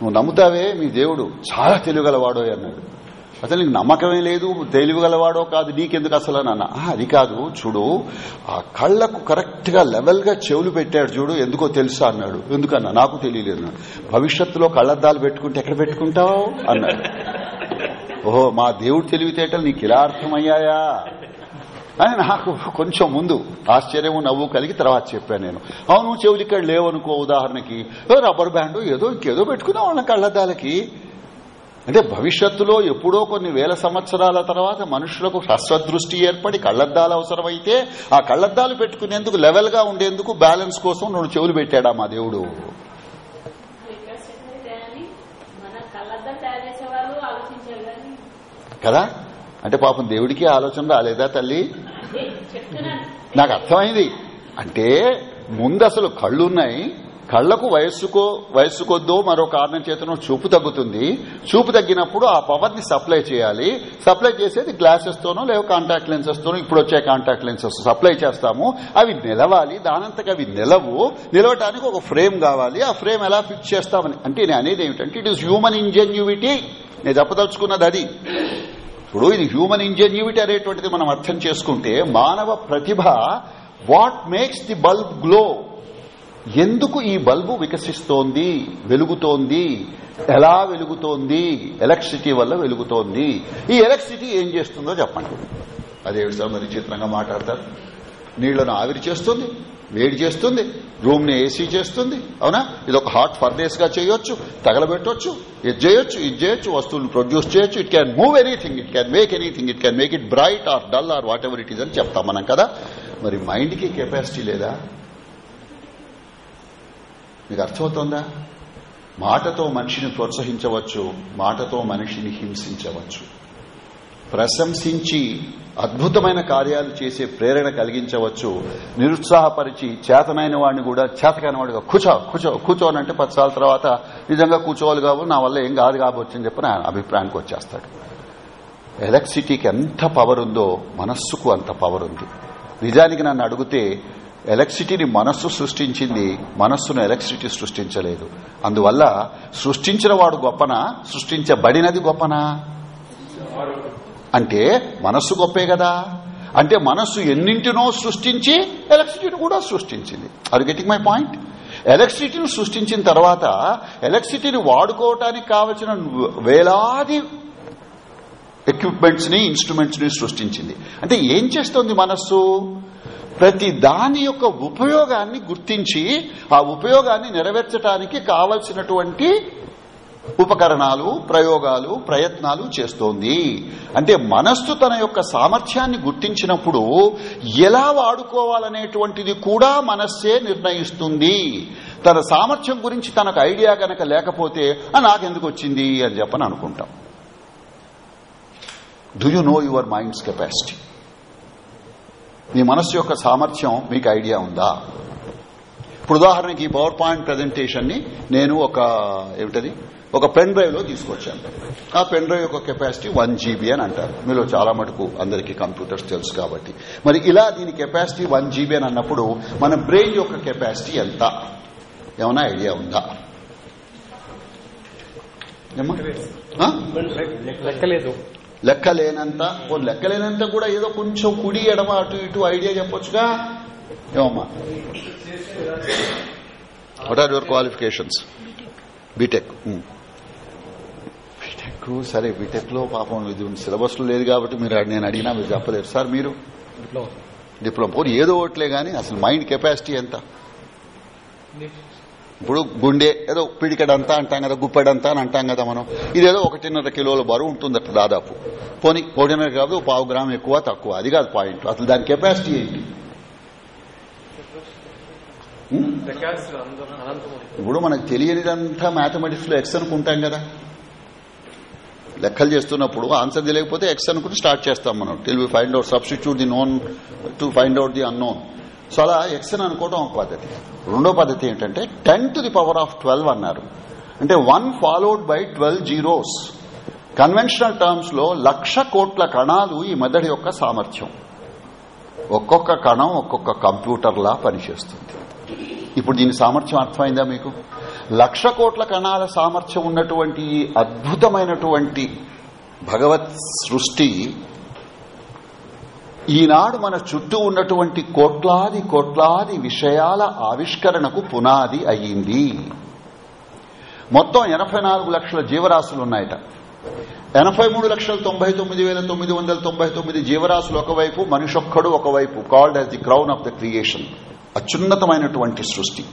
నువ్వు నమ్ముతావే? మీ దేవుడు చాలా తెలివిగలవాడో అన్నాడు. అసలు నీకు నమ్మకమే లేదు తెలివిగలవాడో కాదు నీకెందుకు అసలు అని అన్న. అది కాదు చూడు ఆ కళ్ళకు కరెక్ట్గా లెవెల్గా చెవులు పెట్టాడు చూడు ఎందుకో తెలుసా అన్నాడు. ఎందుకన్నా? నాకు తెలియలేదు భవిష్యత్తులో కళ్ళద్దాలు పెట్టుకుంటే ఎక్కడ పెట్టుకుంటావు? అన్నాడు. ఓహో మా దేవుడు తెలివితేటలు నీకు ఇలా అర్థమయ్యాయా? అని నాకు కొంచెం ముందు ఆశ్చర్యము నవ్వు కలిగి తర్వాత చెప్పాను నేను. అవును చెవులు ఇక్కడ లేవనుకో ఉదాహరణకి. రబ్బర్ బ్యాండ్ ఏదో ఇంకేదో పెట్టుకున్నాం వాళ్ళ కళ్ళద్దాలకి. అంటే భవిష్యత్తులో ఎప్పుడో కొన్ని వేల సంవత్సరాల తర్వాత మనుషులకు హస్వదృష్టి ఏర్పడి కళ్ళద్దాలు అవసరమైతే ఆ కళ్ళద్దాలు పెట్టుకునేందుకు లెవెల్గా ఉండేందుకు బ్యాలెన్స్ కోసం రెండు చెవులు పెట్టాడా మా దేవుడు? కదా? అంటే పాపం దేవుడికి ఆలోచన రాలేదా తల్లి? నాకు అర్థమైంది. అంటే ముందు అసలు కళ్ళున్నాయి. కళ్ళకు వయస్సుకో వయస్సు కొద్దో మరో కారణం చేతనో చూపు తగ్గుతుంది. చూపు తగ్గినప్పుడు ఆ పవర్ని సప్లై చేయాలి. సప్లై చేసేది గ్లాసెస్ తోనో లేక కాంటాక్ట్ లెన్సెస్ తోనో ఇప్పుడు వచ్చే కాంటాక్ట్ లెన్సెస్ సప్లై చేస్తాము. అవి నిలవాలి. దానంతకు అవి నిలవు. నిలవటానికి ఒక ఫ్రేమ్ కావాలి. ఆ ఫ్రేమ్ ఎలా ఫిక్స్ చేస్తామని? అంటే నేను అనేది ఏమిటంటే ఇట్ ఈస్ హ్యూమన్ ఇంజన్యూవిటీ నేను చెప్పదలుచుకున్నది అది. ఇప్పుడు ఇది హ్యూమన్ ఇంజనీవిటీ అనేటువంటిది మనం అర్థం చేసుకుంటే మానవ ప్రతిభ what makes the bulb glow ఎందుకు ఈ బల్బు వికసిస్తోంది వెలుగుతోంది ఎలా వెలుగుతోంది ఎలక్ట్రిసిటీ వల్ల వెలుగుతోంది ఈ ఎలక్ట్రిసిటీ ఏం చేస్తుందో చెప్పండి. అదేమిటి సార్ మరి చిత్రంగా మాట్లాడతారు? నీళ్ళను ఆవిరి చేస్తుంది వేడి చేస్తుంది రూమ్ని ఏసీ చేస్తుంది అవునా? ఇది ఒక హాట్ ఫర్నేస్గా చేయొచ్చు తగలబెట్టొచ్చు ఇది చేయొచ్చు ఇది చేయొచ్చు వస్తువులను ప్రొడ్యూస్ చేయొచ్చు. It can move anything it can make anything it can make it bright or dull or whatever it is అని చెప్తాం మనం కదా? మరి మైండ్కి కెపాసిటీ లేదా? మీకు అర్థమవుతోందా? మాటతో మనిషిని ప్రోత్సహించవచ్చు మాటతో మనిషిని హింసించవచ్చు. ప్రశంసించి అద్భుతమైన కార్యాలు చేసే ప్రేరణ కలిగించవచ్చు. నిరుత్సాహపరిచి చేతనైన వాడిని కూడా చేతకాని వాడిగా కూర్చో కూర్చో కూర్చోనంటే పది సార్ల తర్వాత నిజంగా కూర్చోవాలి కాబట్టి నా వల్ల ఏం కాదు కాబోచ్చు అని చెప్పి నా అభిప్రాయానికి వచ్చేస్తాడు. ఎలక్ట్రిసిటీకి ఎంత పవర్ ఉందో మనస్సుకు అంత పవర్ ఉంది. నిజానికి నన్ను అడిగితే ఎలక్ట్రిసిటీని మనస్సు సృష్టించింది మనస్సును ఎలక్ట్రిసిటీ సృష్టించలేదు. అందువల్ల సృష్టించిన వాడు గొప్పనా సృష్టించబడినది గొప్పనా? అంటే మనస్సు గొప్పే కదా. అంటే మనస్సు ఎన్నింటినో సృష్టించి ఎలక్ట్రిసిటీని కూడా సృష్టించింది. అది గెటింగ్ మై పాయింట్ ఎలక్ట్రిసిటీని సృష్టించిన తర్వాత ఎలక్ట్రిసిటీని వాడుకోవటానికి కావలసిన వేలాది ఎక్విప్మెంట్స్ని ఇన్స్ట్రుమెంట్స్ని సృష్టించింది. అంటే ఏం చేస్తోంది మనస్సు? ప్రతి దాని యొక్క ఉపయోగాన్ని గుర్తించి ఆ ఉపయోగాన్ని నెరవేర్చడానికి కావలసినటువంటి ఉపకరణాలు ప్రయోగాలు ప్రయత్నాలు చేస్తోంది. అంటే మనస్సు తన యొక్క సామర్థ్యాన్ని గుర్తించినప్పుడు ఎలా వాడుకోవాలనేటువంటిది కూడా మనస్సే నిర్ణయిస్తుంది. తన సామర్థ్యం గురించి తనకు ఐడియా గనక లేకపోతే నాకెందుకు వచ్చింది? అని చెప్పని అనుకుంటాం. Do you know your mind's capacity మీ మనస్సు యొక్క సామర్థ్యం మీకు ఐడియా ఉందా? ఇప్పుడు ఉదాహరణకి ఈ పవర్ పాయింట్ ప్రజెంటేషన్ని నేను ఒక ఏమిటది? ఒక పెన్ డ్రైవ్లో తీసుకొచ్చాను ఆ పెన్ డ్రైవ్ యొక్క కెపాసిటీ వన్ జీబీ అని అంటారు. మీలో చాలా మటుకు అందరికీ కంప్యూటర్స్ తెలుసు కాబట్టి. మరి ఇలా దీని కెపాసిటీ వన్ జీబీ అని అన్నప్పుడు మన బ్రెయిన్ యొక్క కెపాసిటీ ఎంత? ఏమైనా ఐడియా ఉందా? లెక్కలేదు. లెక్క లేనంత ఓ లెక్క లేనంత కూడా ఏదో కొంచెం కుడి ఎడమ అటు ఇటు ఐడియా చెప్పొచ్చుగా? ఏమమ్మా? What are your qualifications BTech BTech సరే బీటెక్లో పాపం ఇది సిలబస్లో లేదు కాబట్టి మీరు నేను అడిగినా మీరు చెప్పలేరు సార్ మీరు? డిప్లొమా పోనీ ఏదో ఒకట్లే గానీ అసలు మైండ్ కెపాసిటీ ఎంత? ఇప్పుడు గుండె ఏదో పిడికడంతా అంటాం కదా గుప్పెడంతా అని అంటాం కదా మనం. ఇదేదో ఒకటిన్నర కిలోల బరువు ఉంటుందట దాదాపు. పోనీ ఒకటిన్నర కాదు పావు గ్రామ్ ఎక్కువ తక్కువ. అది కాదు పాయింట్ అసలు దాని కెపాసిటీ ఏంటి? ఇప్పుడు మనకు తెలియనిదంతా మ్యాథమెటిక్స్లో ఎక్స్ అనుకుంటాం కదా. లెక్కలు చేస్తున్నప్పుడు ఆన్సర్ తెలియకపోతే ఎక్స్ అనుకుని స్టార్ట్ చేస్తాం మనం. Till we find out substitute the known to find out the unknown so అలా ఎక్స్ అని అనుకోవడం ఒక పద్ధతి. రెండో పద్ధతి ఏంటంటే ten to the power of twelve అన్నారు. అంటే one followed by twelve zeros conventional టర్మ్స్లో లక్ష కోట్ల కణాలు ఈ మెదడు యొక్క సామర్థ్యం. ఒక్కొక్క కణం ఒక్కొక్క కంప్యూటర్లా పనిచేస్తుంది. ఇప్పుడు దీని సామర్థ్యం అర్థమైందా మీకు? లక్ష కోట్ల కణాల సామర్థ్యం ఉన్నటువంటి ఈ అద్భుతమైనటువంటి భగవత్ సృష్టి ఈనాడు మన చుట్టూ ఉన్నటువంటి కోట్లాది కోట్లాది విషయాల ఆవిష్కరణకు పునాది అయ్యింది. మొత్తం ఎనభై నాలుగు లక్షల జీవరాశులున్నాయట ఎనభై మూడు లక్షల తొంభై తొమ్మిది వేల తొమ్మిది వందల తొంభై తొమ్మిది జీవరాశులు ఒకవైపు మనిషొక్కడు ఒకవైపు called as the crown of the creation అత్యున్నతమైనటువంటి సృష్టి.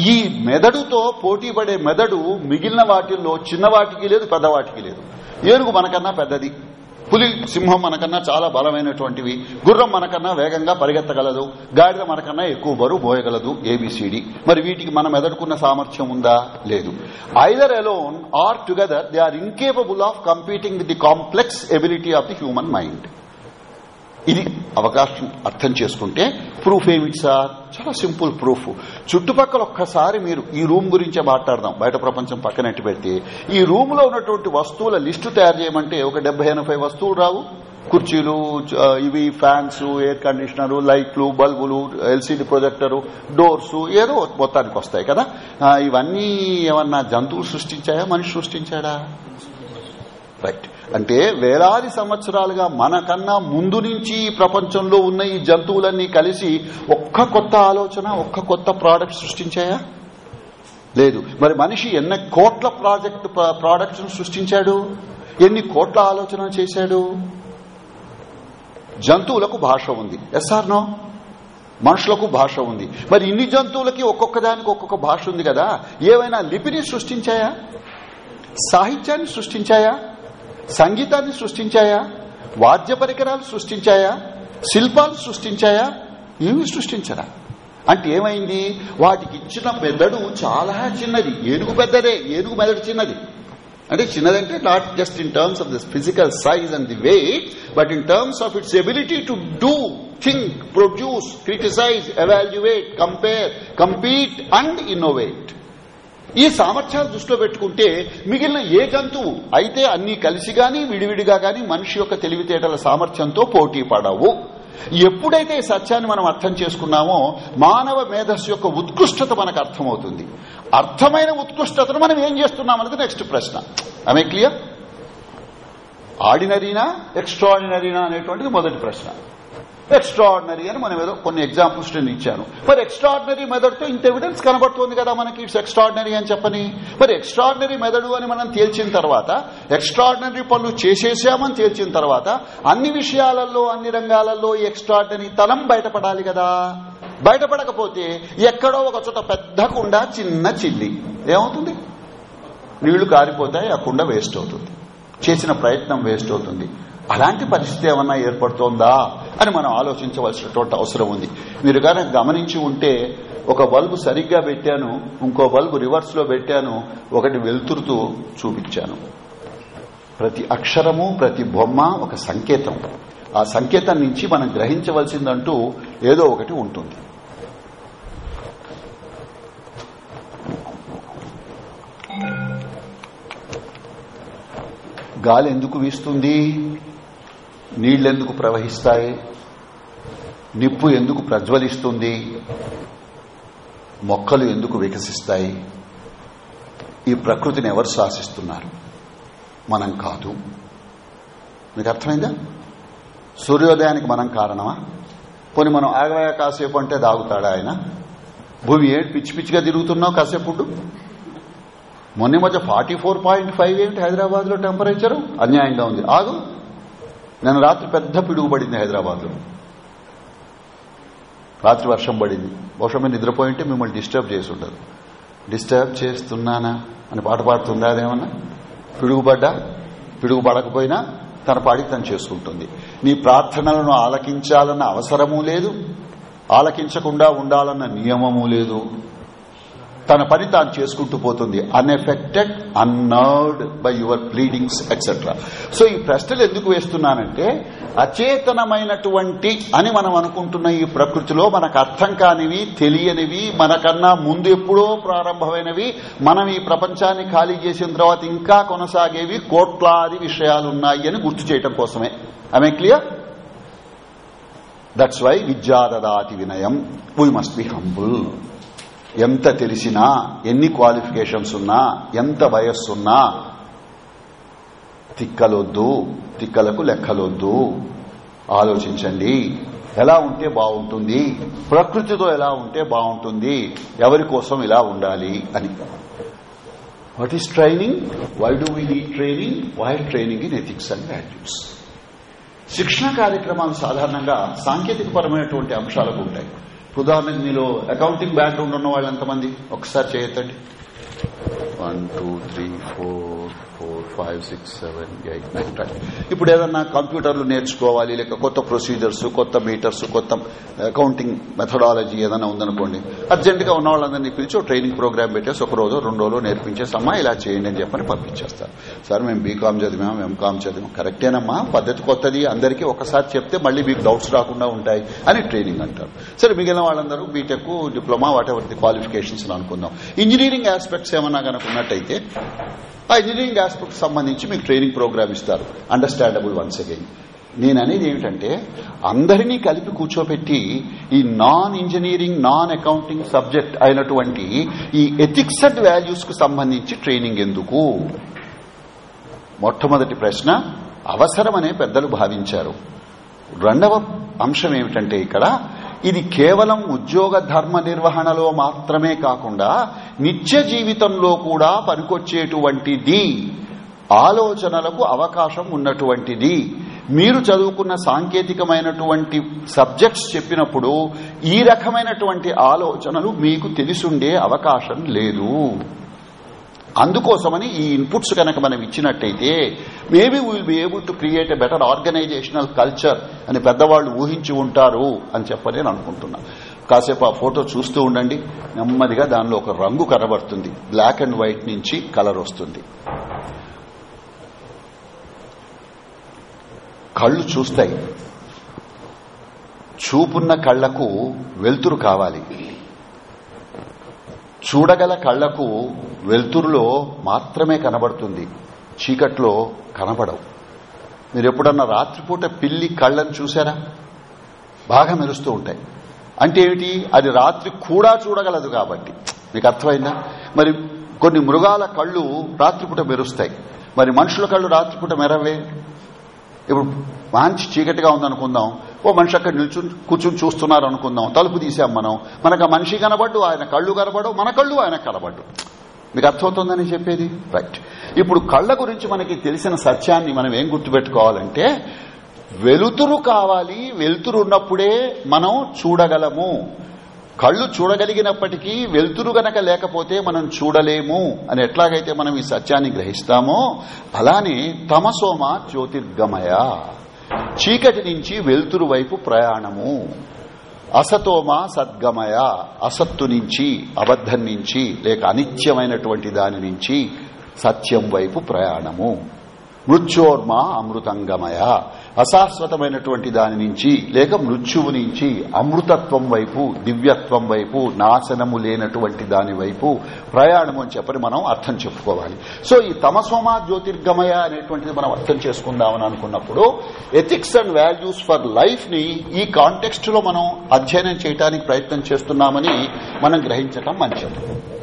ఈ మెదడుతో పోటీ పడే మెదడు మిగిలిన వాటిల్లో చిన్నవాటికి లేదు పెద్దవాటికి లేదు. ఏనుగు మనకన్నా పెద్దది. పులి సింహం మనకన్నా చాలా బలమైనటువంటివి. గుర్రం మనకన్నా వేగంగా పరిగెత్తగలదు. గాడిద మనకన్నా ఎక్కువ బరువు పోయగలదు ఏబిసిడి మరి వీటికి మనం మెదడుకున్న సామర్థ్యం ఉందా? లేదు. Either alone or together they are incapable of competing with the complex ability of the human mind ఇది అవకాశం అర్థం చేసుకుంటే ప్రూఫ్ ఏమిటి సార్? చాలా సింపుల్ ప్రూఫ్. చుట్టుపక్కల ఒక్కసారి మీరు ఈ రూమ్ గురించే మాట్లాడదాం. బయట ప్రపంచం పక్కనట్టు పెడితే. ఈ రూమ్లో ఉన్నటువంటి వస్తువుల లిస్టు తయారు చేయమంటే ఒక డెబ్బై ఎనభై వస్తువులు రావు. కుర్చీలు ఇవి ఫ్యాన్స్ ఎయిర్ కండిషనర్ లైట్లు బల్బులు ఎల్సీడీ ప్రొజెక్టర్ డోర్స్ ఏదో మొత్తానికి వస్తాయి కదా. ఇవన్నీ ఏమన్నా జంతువులు సృష్టించాయా? మనిషి సృష్టించాడా? రైట్. అంటే వేలాది సంవత్సరాలుగా మనకన్నా ముందు నుంచి ఈ ప్రపంచంలో ఉన్న ఈ జంతువులన్నీ కలిసి ఒక్క కొత్త ఆలోచన ఒక్క కొత్త ప్రోడక్ట్ సృష్టించాయా? లేదు. మరి మనిషి ఎన్ని కోట్ల ప్రాజెక్ట్ ప్రోడక్ట్స్ సృష్టించాడు? ఎన్ని కోట్ల ఆలోచన చేశాడు? జంతువులకు భాష ఉంది. ఎస్ఆర్ నో మనుషులకు భాష ఉంది. మరి ఇన్ని జంతువులకి ఒక్కొక్క దానికి ఒక్కొక్క భాష ఉంది కదా. ఏవైనా లిపిని సృష్టించాయా? సాహిత్యాన్ని సృష్టించాయా? సంగీతాన్ని సృష్టించాయా? వాద్య పరికరాలు సృష్టించాయా? శిల్పాలు సృష్టించాయా? ఏమి సృష్టించరా? అంటే ఏమైంది? వాటికి ఇచ్చిన మెదడు చాలా చిన్నది. ఏనుగు పెద్దదే ఏనుగు మెదడు చిన్నది. అంటే చిన్నదంటే not just in terms of this physical size and the weight but in terms of its ability to do think produce criticise evaluate compare compete and innovate ఈ సామర్థ్యాలు దృష్టిలో పెట్టుకుంటే మిగిలిన ఏ జంతువు అయితే అన్ని కలిసి గాని విడివిడిగా గాని మనిషి యొక్క తెలివితేటల సామర్థ్యంతో పోటీ పడవు. ఎప్పుడైతే ఈ సత్యాన్ని మనం అర్థం చేసుకున్నామో మానవ మేధస్సు యొక్క ఉత్కృష్టత మనకు అర్థమవుతుంది. అర్థమైన ఉత్కృష్టతను మనం ఏం చేస్తున్నాం అనేది నెక్స్ట్ ప్రశ్న. ఆమె క్లియర్ ఆర్డినరీనా ఎక్స్ట్రాడినరీనా అనేటువంటిది మొదటి ప్రశ్న. ఎక్స్ట్రాడినరీ అని మనం ఏదో కొన్ని ఎగ్జాంపుల్స్ నేను ఇచ్చాను. మరి ఎక్స్ట్రాడినరీ మెథడ్తో ఇంత ఎవిడెన్స్ కనబడుతుంది కదా మనకి ఇట్స్ ఎక్స్ట్రాడినరీ అని చెప్పని. మరి ఎక్స్ట్రాడినరీ మెదడు అని మనం తేల్చిన తర్వాత ఎక్స్ట్రాడినరీ పనులు చేసేసామని తేల్చిన తర్వాత అన్ని విషయాలలో అన్ని రంగాలలో ఈ ఎక్స్ట్రాడినరీ తనం బయటపడాలి కదా. బయటపడకపోతే ఎక్కడో ఒక చోట పెద్ద కుండ చిన్న చిల్లి. ఏమవుతుంది? నీళ్ళు కారిపోతాయి ఆ కుండ వేస్ట్ అవుతుంది. చేసిన ప్రయత్నం వేస్ట్ అవుతుంది. అలాంటి పరిస్థితి ఏమన్నా ఏర్పడుతోందా అని మనం ఆలోచించవలసినటువంటి అవసరం ఉంది. మీరు కనుక గమనించి ఉంటే ఒక బల్బు సరిగ్గా పెట్టాను ఇంకో బల్బు రివర్స్లో పెట్టాను ఒకటి వెలుతురుతూ చూపించాను. ప్రతి అక్షరము ప్రతి బొమ్మ ఒక సంకేతం. ఆ సంకేతం నుంచి మనం గ్రహించవలసిందంటూ ఏదో ఒకటి ఉంటుంది. గాలి ఎందుకు వీస్తుంది? నీళ్ళెందుకు ప్రవహిస్తాయి? నిప్పు ఎందుకు ప్రజ్వలిస్తుంది? మొక్కలు ఎందుకు వికసిస్తాయి? ఈ ప్రకృతిని ఎవరు శాసిస్తున్నారు? మనం కాదు. మీకు అర్థమైందా? సూర్యోదయానికి మనం కారణమా? పోనీ మనం ఆగరా కాసేపు అంటే దాగుతాడా ఆయన? భూమి ఏంటి పిచ్చి పిచ్చిగా తిరుగుతున్నావు కాసేపు మొన్న మధ్య ఫార్టీ ఫోర్ పాయింట్ ఫైవ్ ఏంటి హైదరాబాద్లో టెంపరేచర్? అన్యాయంగా ఉంది. ఆగు. నేను రాత్రి పెద్ద పిడుగు పడింది హైదరాబాద్లో. రాత్రి వర్షం పడింది. బహుశా మీరు నిద్రపోయి ఉంటే మిమ్మల్ని డిస్టర్బ్ చేసి ఉండదు డిస్టర్బ్ చేస్తున్నానా? అని పాట పాడుతుందా అదేమన్నా? పిడుగుపడ్డా? పిడుగు పడకపోయినా తన పాడికి తను చేసుకుంటుంది. నీ ప్రార్థనలను ఆలకించాలన్న అవసరమూ లేదు. ఆలకించకుండా ఉండాలన్న నియమము లేదు. తన పని తాను చేసుకుంటూ పోతుంది. Unaffected unnerved by your pleadings etcetera so ఈ ప్రశ్నలు ఎందుకు వేస్తున్నానంటే అచేతనమైనటువంటి అని మనం అనుకుంటున్న ఈ ప్రకృతిలో మనకు అర్థం కానివి తెలియనివి మనకన్నా ముందు ఎప్పుడో ప్రారంభమైనవి మనం ఈ ప్రపంచాన్ని ఖాళీ చేసిన తర్వాత ఇంకా కొనసాగేవి కోట్లాది విషయాలు ఉన్నాయి అని గుర్తు చేయటం కోసమే. ఐ క్లియర్ దట్స్ వై విద్యాదాతి వినయం. వీ మస్ట్ బి హంబుల్ ఎంత తెలిసినా ఎన్ని క్వాలిఫికేషన్స్ ఉన్నా ఎంత వయస్సున్నా తిక్కలొద్దు తిక్కలకు లెక్కలొద్దు. ఆలోచించండి. ఎలా ఉంటే బాగుంటుంది? ప్రకృతితో ఎలా ఉంటే బాగుంటుంది? ఎవరి కోసం ఇలా ఉండాలి అని. What is training why do we need training why training in ethics and values శిక్షణ కార్యక్రమాలు సాధారణంగా సాంకేతిక పరమైనటువంటి అంశాలకు ఉంటాయి. ఉదాహరణకు మీలో అకౌంటింగ్ బ్యాక్గ్రౌండ్ ఉన్న వాళ్ళు ఎంతమంది? ఒకసారి చేయొద్దండి. ఇప్పుడు ఏదన్నా కంప్యూటర్లు నేర్చుకోవాలి లేక కొత్త ప్రొసీజర్స్ కొత్త మీటర్స్ కొత్త అకౌంటింగ్ మెథడాలజీ ఏదైనా ఉందనుకోండి అర్జెంట్గా ఉన్న వాళ్ళందరినీ పిలిచి ట్రైనింగ్ ప్రోగ్రామ్ పెట్టేసి ఒక రోజు రెండు రోజులు నేర్పించేసమ్మా ఇలా చేయండి అని చెప్పని పంపించేస్తారు. సార్ మేము బీకామ్ చదివాం ఎంకామ్ చదివాం. కరెక్టేనమ్మా పద్ధతి కొత్తది అందరికీ ఒకసారి చెప్తే మళ్ళీ మీకు డౌట్స్ రాకుండా ఉంటాయి అని ట్రైనింగ్ అంటారు. సరే మిగిలిన వాళ్ళందరూ BTech diploma whatever the qualifications అనుకుందాం. ఇంజనీరింగ్ ఆస్పెక్ట్స్ ఏమన్నా కనుక ఉన్నట్టయితే ఆ ఇంజనీరింగ్ ఆస్పెక్ట్ సంబంధించి మీకు ట్రైనింగ్ ప్రోగ్రామ్ ఇస్తారు. అండర్స్టాండబుల్ వన్స్ అగైన్ నేను అనేది ఏమిటంటే అందరినీ కలిపి కూర్చోబెట్టి ఈ non engineering non accounting subject అయినటువంటి ఈ ఎథిక్స్ అండ్ వాల్యూస్కు సంబంధించి ట్రైనింగ్ ఎందుకు? మొట్టమొదటి ప్రశ్న అవసరమనే పెద్దలు భావించారు. రెండవ అంశం ఏమిటంటే ఇక్కడ ఇది కేవలం ఉద్యోగ ధర్మ నిర్వహణలో మాత్రమే కాకుండా నిత్య జీవితంలో కూడా పనికొచ్చేటువంటిది. ఆలోచనలకు అవకాశం ఉన్నటువంటిది. మీరు చదువుకున్న సాంకేతికమైనటువంటి సబ్జెక్ట్స్ చెప్పినప్పుడు ఈ రకమైనటువంటి ఆలోచనలు మీకు తెలిసుండే అవకాశం లేదు. అందుకోసమని ఈ ఇన్పుట్స్ కనుక మనం ఇచ్చినట్టయితే maybe will be able to create a better organisational culture అని పెద్దవాళ్ళు ఊహించి ఉంటారు అని చెప్పని నేను అనుకుంటున్నా. కాసేపు ఆ ఫోటో చూస్తూ ఉండండి. నెమ్మదిగా దానిలో ఒక రంగు కనబడుతుంది. బ్లాక్ అండ్ వైట్ నుంచి కలర్ వస్తుంది. కళ్ళు చూస్తాయి. చూపున్న కళ్ళకు వెలుతురు కావాలి. చూడగల కళ్ళకు వెలుతురులో మాత్రమే కనబడుతుంది. చీకట్లో కనబడవు. మీరు ఎప్పుడన్నా రాత్రిపూట పిల్లి కళ్ళని చూశారా? బాగా మెరుస్తూ ఉంటాయి. అంటే ఏమిటి? అది రాత్రి కూడా చూడగలదు కాబట్టి. మీకు అర్థమైందా? మరి కొన్ని మృగాల కళ్ళు రాత్రిపూట మెరుస్తాయి. మరి మనుషుల కళ్ళు రాత్రిపూట మెరవే? ఇప్పుడు మంచి చీకటిగా ఉందనుకుందాం. ఓ మనిషి అక్కడ నిల్చుని కూర్చుని చూస్తున్నారు అనుకుందాం తలుపు తీసాం మనం. మనకు ఆ మనిషి కనబడ్డు ఆయన కళ్ళు కనబడు మన కళ్ళు ఆయన కనబడ్డు. మీకు అర్థమవుతుందని చెప్పేది? రైట్ ఇప్పుడు కళ్ళ గురించి మనకి తెలిసిన సత్యాన్ని మనం ఏం గుర్తుపెట్టుకోవాలంటే వెలుతురు కావాలి వెలుతురు ఉన్నప్పుడే మనం చూడగలము. కళ్ళు చూడగలిగినప్పటికీ వెలుతురు గనక లేకపోతే మనం చూడలేము అని ఎట్లాగైతే మనం ఈ సత్యాన్ని గ్రహిస్తామో అలానే తమసోమ జ్యోతిర్గమయ. చీకటి నుంచి వెలుతురు వైపు ప్రయాణము. అసతోమ సద్గమయ అసత్తు నుంచి అబద్ధం నుంచి లేక అనిత్యమైనటువంటి దాని నుంచి సత్యం వైపు ప్రయాణము. మృత్యోర్మ అమృతంగమయ. అశాశ్వతమైనటువంటి దాని నుంచి లేక మృత్యువు నుంచి అమృతత్వం వైపు దివ్యత్వం వైపు నాశనము లేనటువంటి దాని వైపు ప్రయాణము అని చెప్పని మనం అర్థం చెప్పుకోవాలి. సో ఈ తమసోమా జ్యోతిర్గమయ అనేటువంటిది మనం అర్థం చేసుకుందామని అనుకున్నప్పుడు ఎథిక్స్ అండ్ వాల్యూస్ ఫర్ లైఫ్ని ఈ కాంటెక్స్ట్లో మనం అధ్యయనం చేయడానికి ప్రయత్నం చేస్తున్నామని మనం గ్రహించటం మంచిది.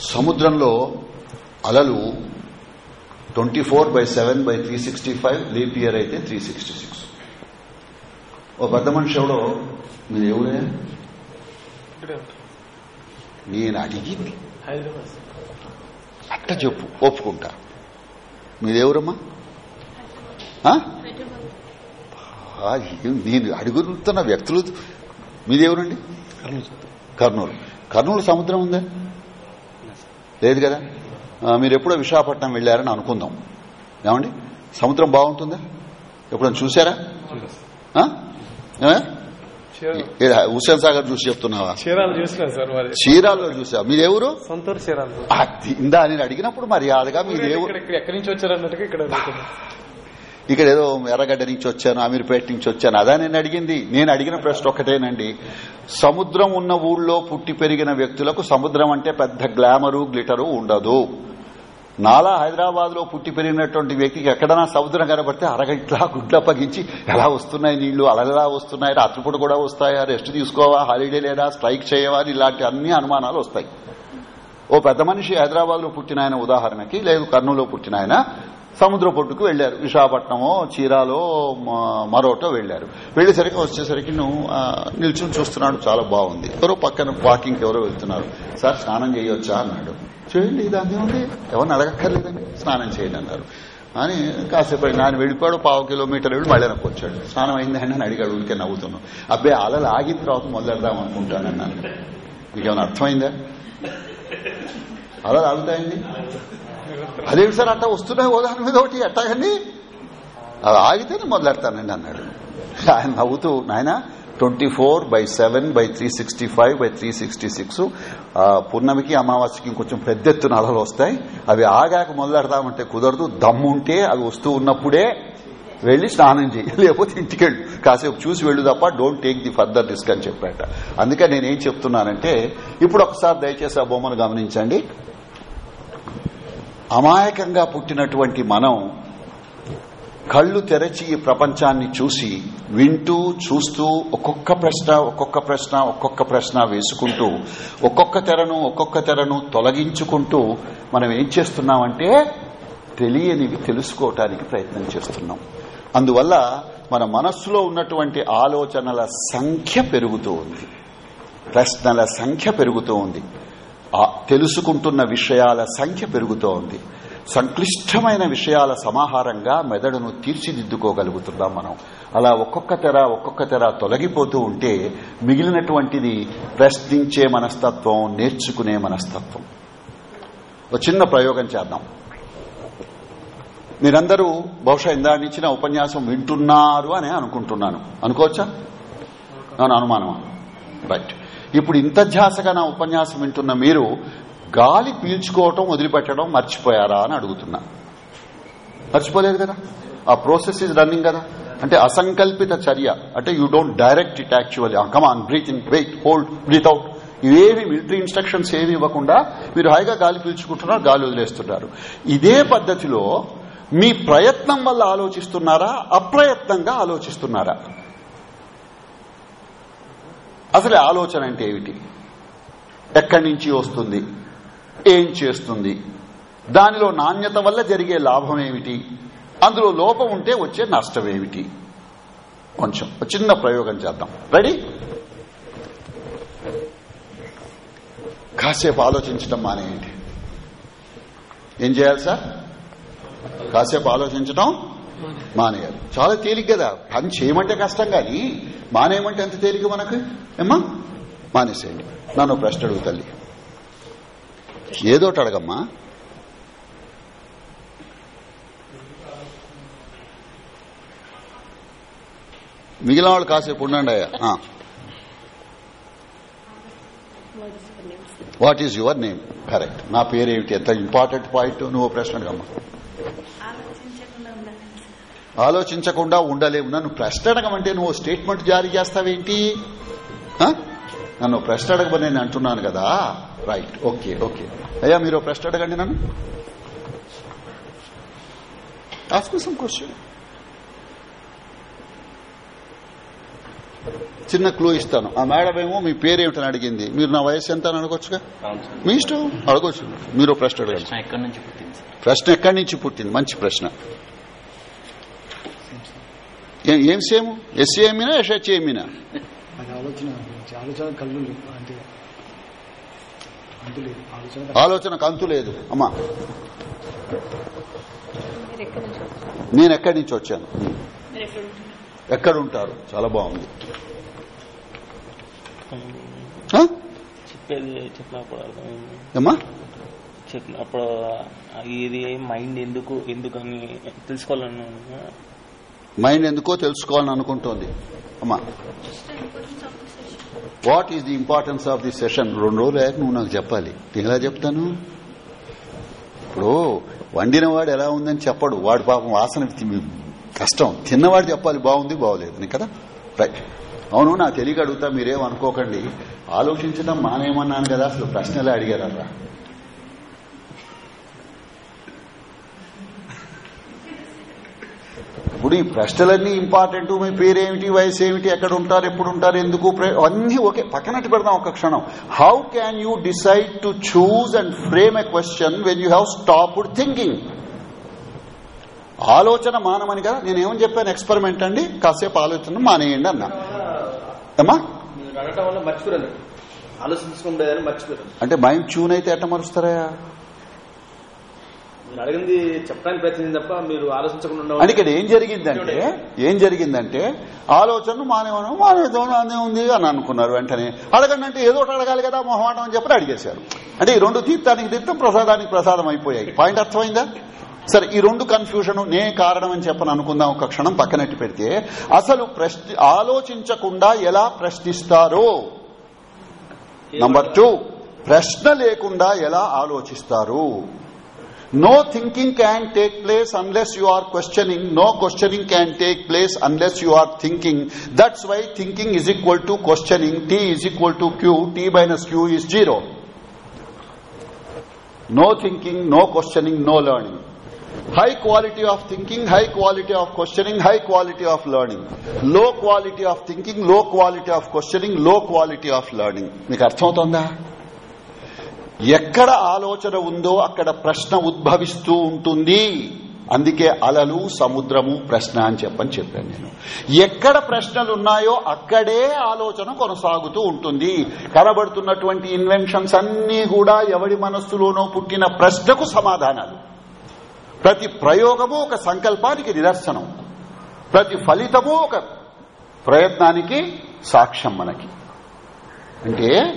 సముద్రంలో అలలు twenty four by seven by three sixty five leap year అయితే త్రీ సిక్స్టీ సిక్స్. ఓ పెద్ద మనిషి ఎవడో? మీరు ఎవరే? నేను అడిగింది అట్ట చెప్పు ఒప్పుకుంటా. మీరెవరమ్మా నేను అడుగుతున్న వ్యక్తులు మీదేవరండి కర్నూలు. కర్నూలు సముద్రం ఉందా? లేదు కదా? మీరు ఎప్పుడో విశాఖపట్నం వెళ్ళారని అనుకుందాం. ఏమండి? సముద్రం బాగుంటుందా? ఎప్పుడైనా చూసారా హుస్సేన్ సాగర్ చూసి చెప్తున్నావా? చీరాల్లో చూసా. అది ఇందా నేను అడిగినప్పుడు మర్యాదగా మీదేవు ఇక్కడ ఇక్కడ ఎక్కడి నుంచి వచ్చారన్నట్టుగా ఇక్కడ. ఇక్కడ ఏదో ఎర్రగడ్డ నుంచి వచ్చాను అమీర్పేట నుంచి వచ్చాను. అదా నేను అడిగింది. నేను అడిగిన ప్రశ్న ఒక్కటేనండి. సముద్రం ఉన్న ఊళ్ళో పుట్టి పెరిగిన వ్యక్తులకు సముద్రం అంటే పెద్ద గ్లామరు గ్లిటరు ఉండదు. నాలా హైదరాబాద్లో పుట్టి పెరిగినటువంటి వ్యక్తికి ఎక్కడైనా సముద్రం కనబడితే అరగంటలా గుడ్ల పగించి ఎలా వస్తున్నాయి నీళ్ళు అలలా వస్తున్నాయి రాత్రిపూట కూడా వస్తాయా రెస్ట్ తీసుకోవా హాలిడే లేదా స్ట్రైక్ చేయవా ఇలాంటి అన్ని అనుమానాలు వస్తాయి. ఓ పెద్ద మనిషి హైదరాబాద్లో పుట్టిన ఆయన ఉదాహరణకి లేదు కర్నూలులో పుట్టిన ఆయన సముద్ర పొట్టుకు వెళ్ళారు విశాఖపట్నమో చీరాలో మరోటో వెళ్ళారు వెళ్ళేసరికి వచ్చేసరికి నువ్వు నిల్చుని చూస్తున్నాడు. చాలా బాగుంది. ఎవరో పక్కన వాకింగ్కి ఎవరో వెళ్తున్నారు. సార్ స్నానం చేయొచ్చా? అన్నాడు. చేయండి దాని ఏముంది ఎవరిని అడగక్కర్లేదండి. స్నానం చేయండి అన్నారు. అని కాసేపు ఆయన వెళ్ళిపోయాడు. పావు కిలోమీటర్ వెళ్ళి మళ్ళీ నాకు వచ్చాడు. స్నానం అయిందండి అని అడిగాడు ఊరికే నవ్వుతున్నాను అబ్బాయి అలలు ఆగిన తర్వాత మొదలెడదాం అనుకుంటానన్నాను మీకేమైనా అర్థమైందా? అలలు ఆగుతాయండి. అదేమి సార్ అట్లా వస్తున్నాయి ఉదాహరణ మీద ఒకటి ఎట్టాగండి అది ఆగితేనే మొదలెడతానండి అన్నాడు. ఆయన నవ్వుతూ నాయన twenty four by seven by three sixty five by three sixty six పూర్ణమికి అమావాస్యకి ఇంకొంచెం పెద్ద ఎత్తున అలలు వస్తాయి. అవి ఆగాక మొదలెడదామంటే కుదరదు. దమ్ముంటే అవి వస్తూ ఉన్నప్పుడే వెళ్ళి స్నానం చేయి. [laughs] లేకపోతే ఇంటికి వెళ్ళు కాసేపు చూసి వెళ్ళు తప్ప don't take the further risk అని చెప్పాట. అందుకే నేనేం చెప్తున్నానంటే ఇప్పుడు ఒకసారి దయచేసి ఆ బొమ్మను గమనించండి. అమాయకంగా పుట్టినటువంటి మనం కళ్ళు తెరచి ఈ ప్రపంచాన్ని చూసి వింటూ చూస్తూ ఒక్కొక్క ప్రశ్న ఒక్కొక్క ప్రశ్న ఒక్కొక్క ప్రశ్న వేసుకుంటూ ఒక్కొక్క తెరను ఒక్కొక్క తెరను తొలగించుకుంటూ మనం ఏం చేస్తున్నామంటే తెలియనివి తెలుసుకోవటానికి ప్రయత్నం చేస్తున్నాం. అందువల్ల మన మనస్సులో ఉన్నటువంటి ఆలోచనల సంఖ్య పెరుగుతూ ఉంది. ప్రశ్నల సంఖ్య పెరుగుతూ ఉంది. తెలుసుకుంటున్న విషయాల సంఖ్య పెరుగుతూ ఉంది సంక్లిష్టమైన విషయాల సమాహారంగా మెదడును తీర్చిదిద్దుకోగలుగుతున్నాం మనం. అలా ఒక్కొక్క తెర ఒక్కొక్క తెర తొలగిపోతూ ఉంటే మిగిలినటువంటిది ప్రశ్నించే మనస్తత్వం నేర్చుకునే మనస్తత్వం. ఒక చిన్న ప్రయోగం చేద్దాం. మీరందరూ బహుశా ఇందాడి నుంచి నా ఉపన్యాసం వింటున్నారు అని అనుకుంటున్నాను. అనుకోవచ్చా? నా అనుమానమా? రైట్. ఇప్పుడు ఇంత ధ్యాసగా నా ఉపన్యాసం వింటున్న మీరు గాలి పీల్చుకోవటం వదిలిపెట్టడం మర్చిపోయారా అని అడుగుతున్నా. మర్చిపోలేదు కదా? ఆ ప్రోసెస్ ఈజ్ రన్నింగ్ కదా? అంటే అసంకల్పిత చర్య. అంటే you don't direct it actually come on breathe in wait hold breathe out ఇవేవి మిలిటరీ ఇన్స్ట్రక్షన్స్ ఏమి ఇవ్వకుండా మీరు హాయిగా గాలి పీల్చుకుంటున్నారు గాలి వదిలేస్తున్నారు. ఇదే పద్ధతిలో మీ ప్రయత్నం వల్ల ఆలోచిస్తున్నారా? అప్రయత్నంగా ఆలోచిస్తున్నారా? అసలు ఆలోచన అంటే ఏమిటి? ఎక్కడి నుంచి వస్తుంది? ఏం చేస్తుంది? దానిలో నాణ్యత వల్ల జరిగే లాభం ఏమిటి? అందులో లోపం ఉంటే వచ్చే నష్టం ఏమిటి? కొంచెం చిన్న ప్రయోగం చేద్దాం. రెడీ కాసేపు ఆలోచించడం మానేయండి. ఏం చేయాలి సార్? కాసేపు ఆలోచించడం మానేయాలి చాలా తేలిక కదా పని చేయమంటే కష్టం కానీ మానేయమంటే ఎంత తేలిక మనకు? ఏమ్మా? మానేసేయండి. నన్ను ప్రశ్న అడుగు తల్లి. ఏదోటి అడగమ్మా. మిగిలిన వాళ్ళు కాసేపు ఉండండి అయ్యా. What is your name correct నా పేరేమిటి? ఎంత ఇంపార్టెంట్ పాయింట్? నువ్వు ప్రశ్న అడగమ్మా. ఆలోచించకుండా ఉండలేము నన్ను ప్రశ్న అడగమంటే నువ్వు స్టేట్మెంట్ జారీ చేస్తావేంటి? నన్ను ప్రశ్న అడగమని నేను అంటున్నాను కదా. Right okay okay. అయ్యా మీరు ప్రశ్న అడగండి నన్ను. ఆస్క్ సమ్ క్వశ్చన్ చిన్న క్లూ ఇస్తాను. ఆ మేడం ఏమో మీ పేరేమిటని అడిగింది. మీరు నా వయసు ఎంత అని అడగొచ్చుగా? మీ ఇష్టం? అడగొచ్చు. మీరు ప్రశ్న అడగండి. ప్రశ్న ఎక్కడి నుంచి పుట్టింది? మంచి ప్రశ్న. ఏ- ఏం సేము? అంటే అంతు లేదు. ఆలోచన ఆలోచనకు అంతు లేదు. అమ్మా? నేను ఎక్కడి నుంచి వచ్చాను? మీరు ఎక్కడ ఉంటున్నారు ఎక్కడ ఉంటారు? చాలా బాగుంది. ఏమ్మా? చెప్పినప్పుడు ఇది మైండ్ ఎందుకు ఎందుకని తెలుసుకోవాలను మైండ్ ఎందుకో తెలుసుకోవాలని అనుకుంటోంది. అమ్మా. What is the importance of the session రెండు రోజులు అయ్యాక నువ్వు నాకు చెప్పాలి. నేను ఎలా చెప్తాను? ఇప్పుడు వండిన వాడు ఎలా ఉందని చెప్పడు. వాడు పాపం వాసన కష్టం. తిన్నవాడు చెప్పాలి బాగుంది బాగోలేదు. కదా? రైట్ అవును నా తెలియక అడుగుతా మీరేం అనుకోకండి. ఆలోచించడం మానేమన్నాను కదా అసలు ప్రశ్న ఎలా అడిగారా ఇప్పుడు ఈ ప్రశ్నలన్నీ ఇంపార్టెంట్ మీ పేరేమిటి వయసు ఏమిటి ఎక్కడ ఉంటారు ఎప్పుడు ఉంటారు ఎందుకు అన్నీ ఓకే పక్కనట్టు పెడదాం ఒక క్షణం. How can you decide to choose and frame a question when you have stopped thinking ఆలోచన మానమని కదా నేనేమని చెప్పాను ఎక్స్పెరిమెంట్ అండి కాసేపు ఆలోచన మానేయండి అన్నా. మర్చిపోయారు అంటే మైండ్ ట్యూన్ అయితే ఎట్ట మరుస్తారా మీరు అడిగింది చెప్పడానికి ప్రయత్నించింది తప్ప మీరు ఆలోచించకుండా ఇక్కడ ఏం జరిగిందంటే ఏం జరిగిందంటే ఆలోచన మానేవనం మానేద్దాం అనే ఉంది అని అనుకున్నారు వెంటనే. అడగండి అంటే ఏదో ఒకటి అడగాలి కదా మొహమాటం అని చెప్పి అడిగేశారు. అంటే ఈ రెండు తీర్థానికి తీర్థం ప్రసాదానికి ప్రసాదం అయిపోయాయి. పాయింట్ అర్థమైందా? సరే ఈ రెండు కన్ఫ్యూజన్ నే కారణం అని చెప్పని అనుకుందాం ఒక క్షణం పక్కనట్టు పెడితే అసలు ప్రశ్న ఆలోచించకుండా ఎలా ప్రశ్నిస్తారో? నంబర్ టూ ప్రశ్న లేకుండా ఎలా ఆలోచిస్తారు? No thinking can take place unless you are questioning. No questioning can take place unless you are thinking. That's why thinking is equal to questioning. T is equal to Q. T minus Q is zero. No thinking, no questioning, no learning. High quality of thinking, high quality of questioning, high quality of learning. Low quality of thinking, low quality of questioning, low quality of learning. మీకు అర్థమవుతోందా ఎక్కడ ఆలోచన ఉందో అక్కడ ప్రశ్న ఉద్భవిస్తూ ఉంటుంది. అందుకే అలలు సముద్రము ప్రశ్న అని చెప్పని చెప్పాను నేను. ఎక్కడ ప్రశ్నలు ఉన్నాయో అక్కడే ఆలోచన కొనసాగుతూ ఉంటుంది. కనబడుతున్నటువంటి ఇన్వెన్షన్స్ అన్నీ కూడా ఎవడి మనస్సులోనో పుట్టిన ప్రశ్నకు సమాధానాలు. ప్రతి ప్రయోగము ఒక సంకల్పానికి నిదర్శనం. ప్రతి ఫలితము ఒక ప్రయత్నానికి సాక్ష్యం మనకి. అంటే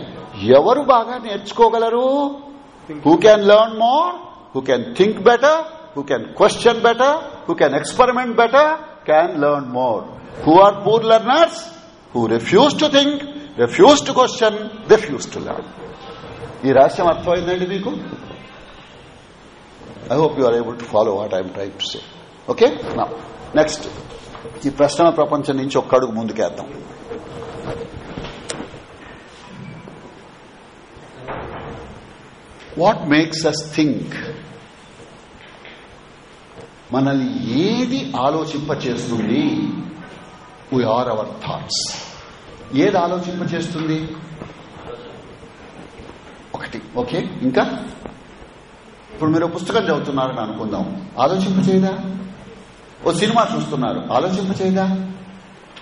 ఎవరు బాగా నేర్చుకోగలరు? Who can learn more who can think better who can question better who can experiment better can learn more who are poor learners who refuse to think refuse to question refuse to learn ఈ రహస్యం అర్థమైందండి మీకు? I hope you are able to follow what I'm try to say okay next ఈ ప్రశ్న ప్రపంచం నుంచి ఒక్క అడుగు ముందుకేద్దాం. వాట్ మేక్స్ అస్ థింక్ మనల్ని ఏది ఆలోచింపచేస్తుంది? వి ఆర్ అవర్ థాట్స్ ఏది ఆలోచింపచేస్తుంది? ఒకటి. ఓకే? ఇంకా? ఇప్పుడు మీరు పుస్తకం చదువుతున్నారని అనుకుందాం. ఆలోచింపచేయదా? ఓ సినిమా చూస్తున్నారు. ఆలోచింపచేయదా?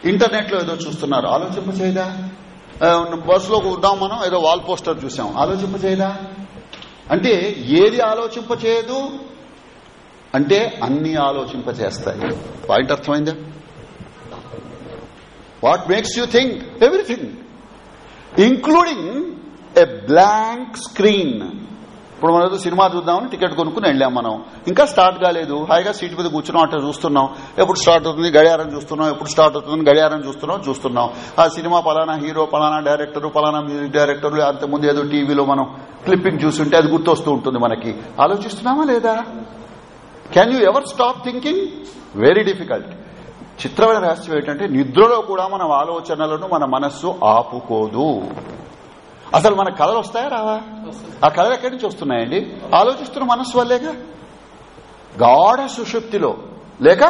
ఇంటర్నెట్లో ఏదో చూస్తున్నారు. ఆలోచింపచేయదా? ఆ, బస్సులో ఉన్నాం మనం ఏదో వాల్ పోస్టర్ చూసాం. ఆలోచింపచేయదా? అంటే ఏది ఆలోచింపచేయదు? అంటే అన్ని ఆలోచింపచేస్తాయి. పాయింట్ అర్థమైందా? What makes you think everything including a blank screen ఇప్పుడు మనం ఏదో సినిమా చూద్దామని టికెట్ కొనుక్కుని వెళ్ళాం మనం. ఇంకా స్టార్ట్ కాలేదు. హాయిగా సీట్ మీద కూర్చున్నాం అంటే చూస్తున్నాం. ఎప్పుడు స్టార్ట్ అవుతుంది? గడియారం చూస్తున్నాం. ఎప్పుడు స్టార్ట్ అవుతుంది గడియారం చూస్తున్నాం చూస్తున్నాం. ఆ సినిమా పలానా హీరో పలానా డైరెక్టర్ పలానా మ్యూజిక్ డైరెక్టర్ అంతకుముందు ఏదో టీవీలో మనం క్లిప్పింగ్ చూస్తుంటే అది గుర్తొస్తూ ఉంటుంది మనకి. ఆలోచిస్తున్నామా లేదా? Can you ever stop thinking very difficult చిత్రమైన రహస్యం ఏంటంటే నిద్రలో కూడా మన ఆలోచనలను మన మనస్సు ఆపుకోదు. అసలు మన కథలు వస్తాయా రావా? ఆ కథలు ఎక్కడి నుంచి వస్తున్నాయండి? ఆలోచిస్తున్న మనస్సు వల్లేగా? గాఢ సుషుప్తిలో లేక?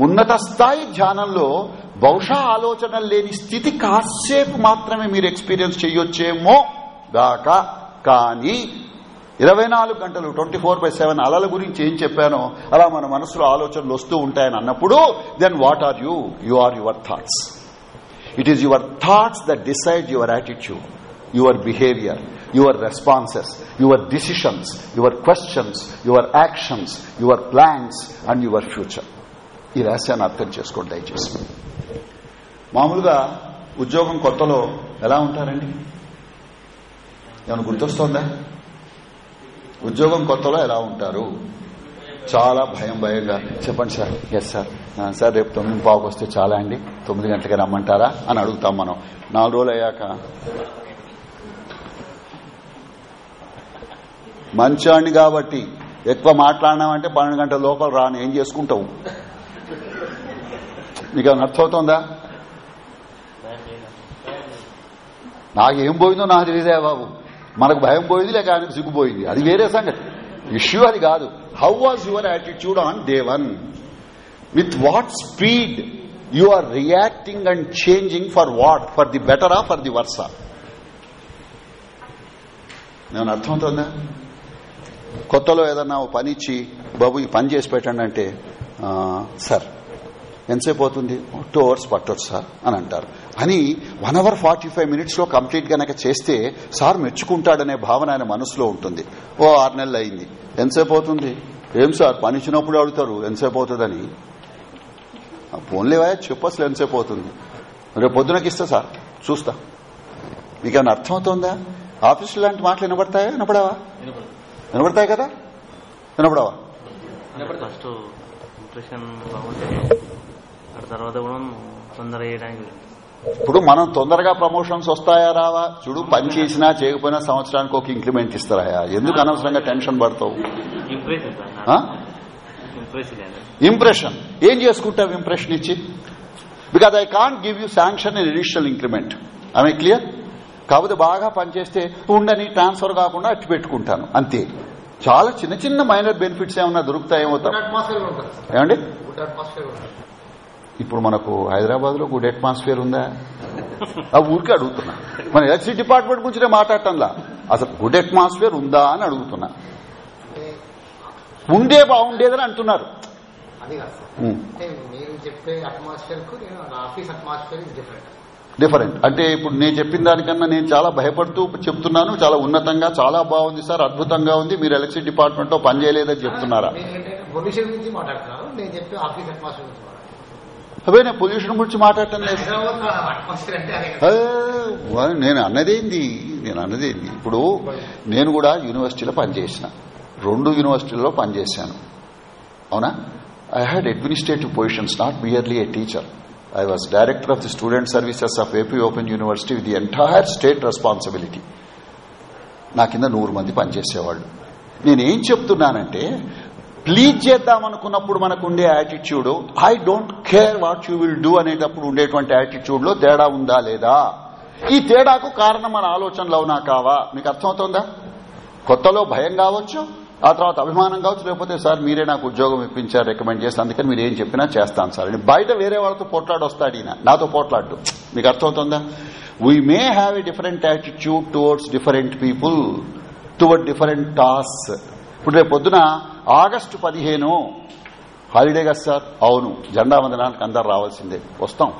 ఉన్నత స్థాయి ధ్యానంలో బహుశా ఆలోచన లేని స్థితి కాసేపు మాత్రమే మీరు ఎక్స్పీరియన్స్ చేయొచ్చేమో గాక కానీ ఇరవై నాలుగు గంటలు ట్వంటీ ఫోర్ బై సెవెన్ అలల గురించి ఏం చెప్పానో అలా మన మనసులో ఆలోచనలు వస్తూ ఉంటాయని అన్నప్పుడు then what are you you are your thoughts it is your thoughts that decide your attitude your behaviour your responses your decisions your questions your actions your plans and your future ఈ రహస్యాన్ని అర్థం చేసుకోండి దయచేసి. మామూలుగా ఉద్యోగం కొత్తలో ఎలా ఉంటారండి? ఏమైనా గుర్తొస్తోందా? ఉద్యోగం కొత్తలో ఎలా ఉంటారు? చాలా భయం భయంగా. చెప్పండి సార్. ఎస్ సార్ సార్ రేపు తొమ్మిది పావుకు వస్తే చాలా అండి. తొమ్మిది గంటలకి రమ్మంటారా అని అడుగుతాం మనం. నాలుగు రోజులు అయ్యాక మంచాన్ని కాబట్టి ఎక్కువ మాట్లాడినామంటే పన్నెండు గంటల లోపల రాను. ఏం చేసుకుంటావు? నీకు ఏమైనా అర్థమవుతోందా నాకేం పోయిందో నాకు తెలియదే బాబు. మనకు భయం పోయింది లేక ఆయనకు సిగ్గుపోయింది. అది వేరే సంగతి. ఇష్యూ అది కాదు. How was your attitude on day one with what speed you are reacting and changing for what for the బెటరా ఫర్ ది వర్సా నేను అర్థమవుతుందా కొత్తలో ఏదన్నా ఓ పని ఇచ్చి బాబు ఈ పని చేసి పెట్టండి అంటే సార్ ఎంతసేపు అవుతుంది? టూ అవర్స్ పట్టొచ్చు సార్ అని అంటారు. అని వన్ అవర్ ఫార్టీ ఫైవ్ మినిట్స్లో కంప్లీట్ గనక చేస్తే సార్ మెచ్చుకుంటాడనే భావన ఆయన మనసులో ఉంటుంది. ఓ ఆరు నెలలు అయింది. ఎంతసేపు అవుతుంది? ఏం సార్ పని ఇచ్చినప్పుడు అడుగుతారు ఎంతసేపు అవుతుందని. ఫోన్లేవా చెప్పు అసలు ఎంతసేపు అవుతుంది. రేపు పొద్దునకి ఇస్తా సార్ చూస్తా. మీకేమైనా అర్థమవుతోందా ఆఫీసులో లాంటి మాటలు వినబడతాయా వినపడవా? వినబడతాయి కదా? వినపడవా? ఫస్ట్ ఇంప్రెషన్ బాగుంటే ఆ తర్వాత కూడా తొందరగా చేయడానికి ఇప్పుడు మనం తొందరగా ప్రమోషన్స్ వస్తాయా రావా? చూడు పని చేసినా చేయకపోయినా సంవత్సరానికి ఒక ఇంక్రిమెంట్ ఇస్తారా ఎందుకు అనవసరంగా టెన్షన్ పడతావు? ఇంప్రెషన్ ఏం చేసుకుంటావు ఇంప్రెషన్ ఇచ్చి? Because I can't give you sanction in initial increment I clear కాకపోతే బాగా పనిచేస్తే ఉండని ట్రాన్స్ఫర్ కాకుండా అట్టి పెట్టుకుంటాను. అంతే. చాలా చిన్న చిన్న మైనర్ బెనిఫిట్స్ ఏమన్నా దొరుకుతాయేమో తప్ప. అట్మాస్ఫియర్ ఉంటుంది ఏమండి? గుడ్ అట్మాస్ఫియర్ ఉంటుంది ఇప్పుడు మనకు హైదరాబాద్లో గుడ్ అట్మాస్ఫియర్ ఉందా? ఆ ఊరికే అడుగుతున్నా. మన ఎలక్ట్రిసిటీ డిపార్ట్మెంట్ గురించి మాట్లాడటంలా. అసలు గుడ్ అట్మాస్ఫియర్ ఉందా అని అడుగుతున్నా. ఉండే బాగుండేదని అంటున్నారు. డిఫరెంట్ అంటే ఇప్పుడు నేను చెప్పిన దానికన్నా నేను చాలా భయపడుతూ చెప్తున్నాను చాలా ఉన్నతంగా చాలా బాగుంది సార్ అద్భుతంగా ఉంది మీరు ఎలక్ట్రిసిటీ డిపార్ట్మెంట్లో పనిచేయలేదని చెప్తున్నారా? అవే నేను పొల్యూషన్ గురించి మాట్లాడటం లేదు. నేను అన్నదేంది? నేను అన్నదేంది? ఇప్పుడు నేను కూడా యూనివర్సిటీలో పనిచేసిన. రెండు యూనివర్సిటీల్లో పనిచేశాను. అవునా? I had administrative positions not barely a teacher I was director of the student services of AP open university with the entire state responsibility నా కింద నూరు మంది పనిచేసేవాళ్ళు. నేనేం చెప్తున్నానంటే ప్లీజ్ చేద్దామనుకున్నప్పుడు మనకు ఉండే attitude I don't care what you will do అనేటప్పుడు ఉండేటువంటి యాటిట్యూడ్లో తేడా ఉందా లేదా? ఈ తేడాకు కారణం మన ఆలోచనలో ఉన్నా కావా? మీకు అర్థమవుతోందా? కొత్తలో భయం కావచ్చు? ఆ తర్వాత అభిమానం కావచ్చు లేకపోతే సార్ మీరే నాకు ఉద్యోగం ఇప్పించారు రికమెండ్ చేసి అందుకని మీరు ఏం చెప్పినా చేస్తాను సార్ అని బయట వేరే వాళ్ళతో పోట్లాడు వస్తాడు ఈయన. నాతో పోట్లాడు. మీకు అర్థమవుతుందా? We may have a different attitude towards different people toward different task ఇప్పుడు రేపు పొద్దున ఆగస్టు పదిహేను హాలిడే కదా సార్? అవును. జెండా వందనానికి అందరు రావాల్సిందే. వస్తాం.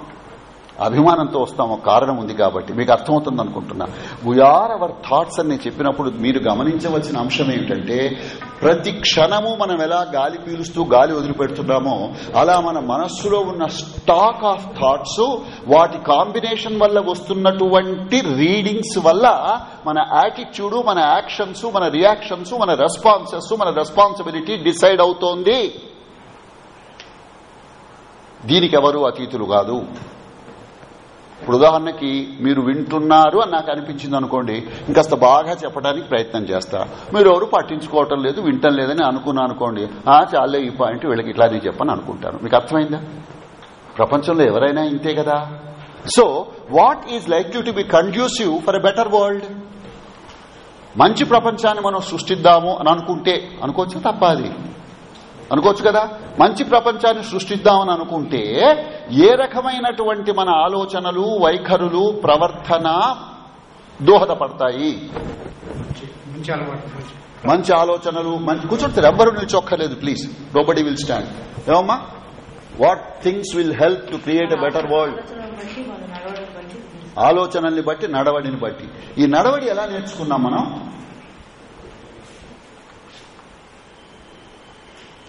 అభిమానంతో వస్తాం ఒక కారణం ఉంది కాబట్టి. మీకు అర్థమవుతుంది అనుకుంటున్నా. వీఆర్ అవర్ థాట్స్ అని నేను చెప్పినప్పుడు మీరు గమనించవలసిన అంశం ఏమిటంటే ప్రతి క్షణము మనం ఎలా గాలి పీలుస్తూ గాలి వదిలిపెడుతున్నామో అలా మన మనస్సులో ఉన్న స్టాక్ ఆఫ్ థాట్స్ వాటి కాంబినేషన్ వల్ల వస్తున్నటువంటి రీడింగ్స్ వల్ల మన యాటిట్యూడ్ మన యాక్షన్స్ మన రియాక్షన్స్ మన రెస్పాన్సెస్ మన రెస్పాన్సిబిలిటీ డిసైడ్ అవుతోంది. దీనికి ఎవరు అతీతులు కాదు. ఇప్పుడు ఉదాహరణకి మీరు వింటున్నారు అని నాకు అనిపించింది అనుకోండి ఇంకాస్త బాగా చెప్పడానికి ప్రయత్నం చేస్తా. మీరు ఎవరు పట్టించుకోవటం లేదు వింటం లేదని అనుకున్నా అనుకోండి ఆ చాలే ఈ పాయింట్ వీళ్ళకి ఇట్లానే చెప్పని అనుకుంటాను. మీకు అర్థమైందా? ప్రపంచంలో ఎవరైనా ఇంతే కదా? So what is likely to be conducive for a better world మంచి ప్రపంచాన్ని మనం సృష్టిద్దాము అని అనుకుంటే అనుకోవచ్చు? తప్ప అది. అనుకోవచ్చు కదా? మంచి ప్రపంచాన్ని సృష్టిద్దామని అనుకుంటే ఏ రకమైనటువంటి మన ఆలోచనలు వైఖరులు ప్రవర్తన దోహదపడతాయి? మంచి ఆలోచనలు మంచి కూర్చుంటారు ఎవ్వరు నిల్చొక్కలేదు ప్లీజ్. నోబడి విల్ స్టాండ్ ఏమమ్మా? What things will help to create a better world ఆలోచనల్ని బట్టి నడవడిని బట్టి. ఈ నడవడి ఎలా నేర్చుకున్నాం మనం?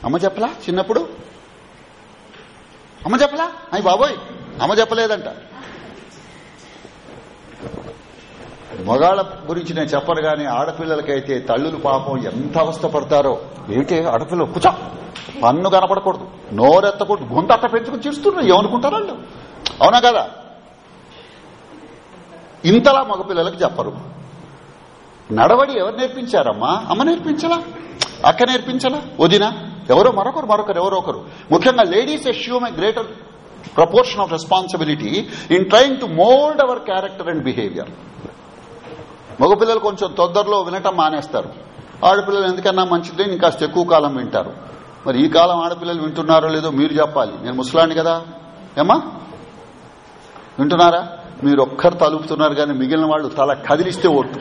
అమ్మ చెప్పలా? చిన్నప్పుడు? అమ్మ చెప్పలా? అయ్యి బాబోయ్ అమ్మ చెప్పలేదంట. మగాళ్ళ గురించి నేను చెప్పను గాని ఆడపిల్లలకైతే తల్లులు పాపం ఎంత అవస్థ పడతారో. ఏమిటి? ఆడపిల్లలు కూర్చో. పన్ను కనపడకూడదు. నోరెత్తకూడదు. గొంతు అట్ట పెంచుకుని చేస్తున్నారు ఏమనుకుంటారు వాళ్ళు? అవునా కదా? ఇంతలా మగపిల్లలకు చెప్పరు. నడవడి ఎవరు నేర్పించారమ్మా? అమ్మ నేర్పించలా? అక్క నేర్పించలా? వదినా? ఎవరో మరొకరు మరొకరు ఎవరో ఒకరు. ముఖ్యంగా ladies assume a greater proportion of responsibility in trying to mould our character and behaviour మగపిల్లలు కొంచెం తొందరలో వినటం మానేస్తారు. ఆడపిల్లలు ఎందుకన్నా మంచిది? ఇంకాస్త ఎక్కువ కాలం వింటారు. మరి ఈ కాలం ఆడపిల్లలు వింటున్నారో లేదో మీరు చెప్పాలి. నేను ముసలాండి కదా. ఏమా వింటున్నారా? మీరు ఒక్కరు తలుపుతున్నారు కానీ మిగిలిన వాళ్ళు తల కదిలిస్తే vote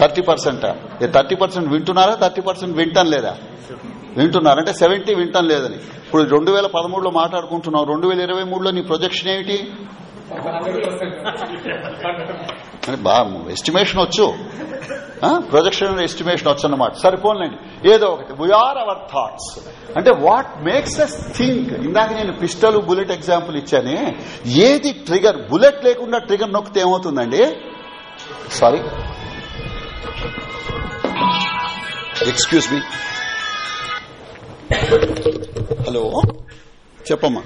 thirty percent? Thirty percent వింటున్నారా? థర్టీ పర్సెంట్ వింటం లేదా? వింటున్నారంటే సెవెంటీ వింటం లేదని. ఇప్పుడు రెండు వేల పదమూడులో మాట్లాడుకుంటున్నాం రెండు వేల ఇరవై మూడులో నీ ప్రొజెక్షన్ ఏమిటి? బాగా ఎస్టిమేషన్ వచ్చు. ప్రొజెక్షన్ ఎస్టిమేషన్ వచ్చు అన్నమాట సరిపోలేండి ఏదో ఒకటి. వీఆర్ అవర్ థాట్స్ అంటే వాట్ మేక్స్ అస్ థింక్ ఇందాక నేను పిస్టల్ బుల్లెట్ ఎగ్జాంపుల్ ఇచ్చానే. ఏది ట్రిగర్ బుల్లెట్ లేకుండా ట్రిగర్ నొక్కితే ఏమవుతుందండి? సారీ ఎక్స్క్యూజ్ మీ హలో చెప్పమ్మా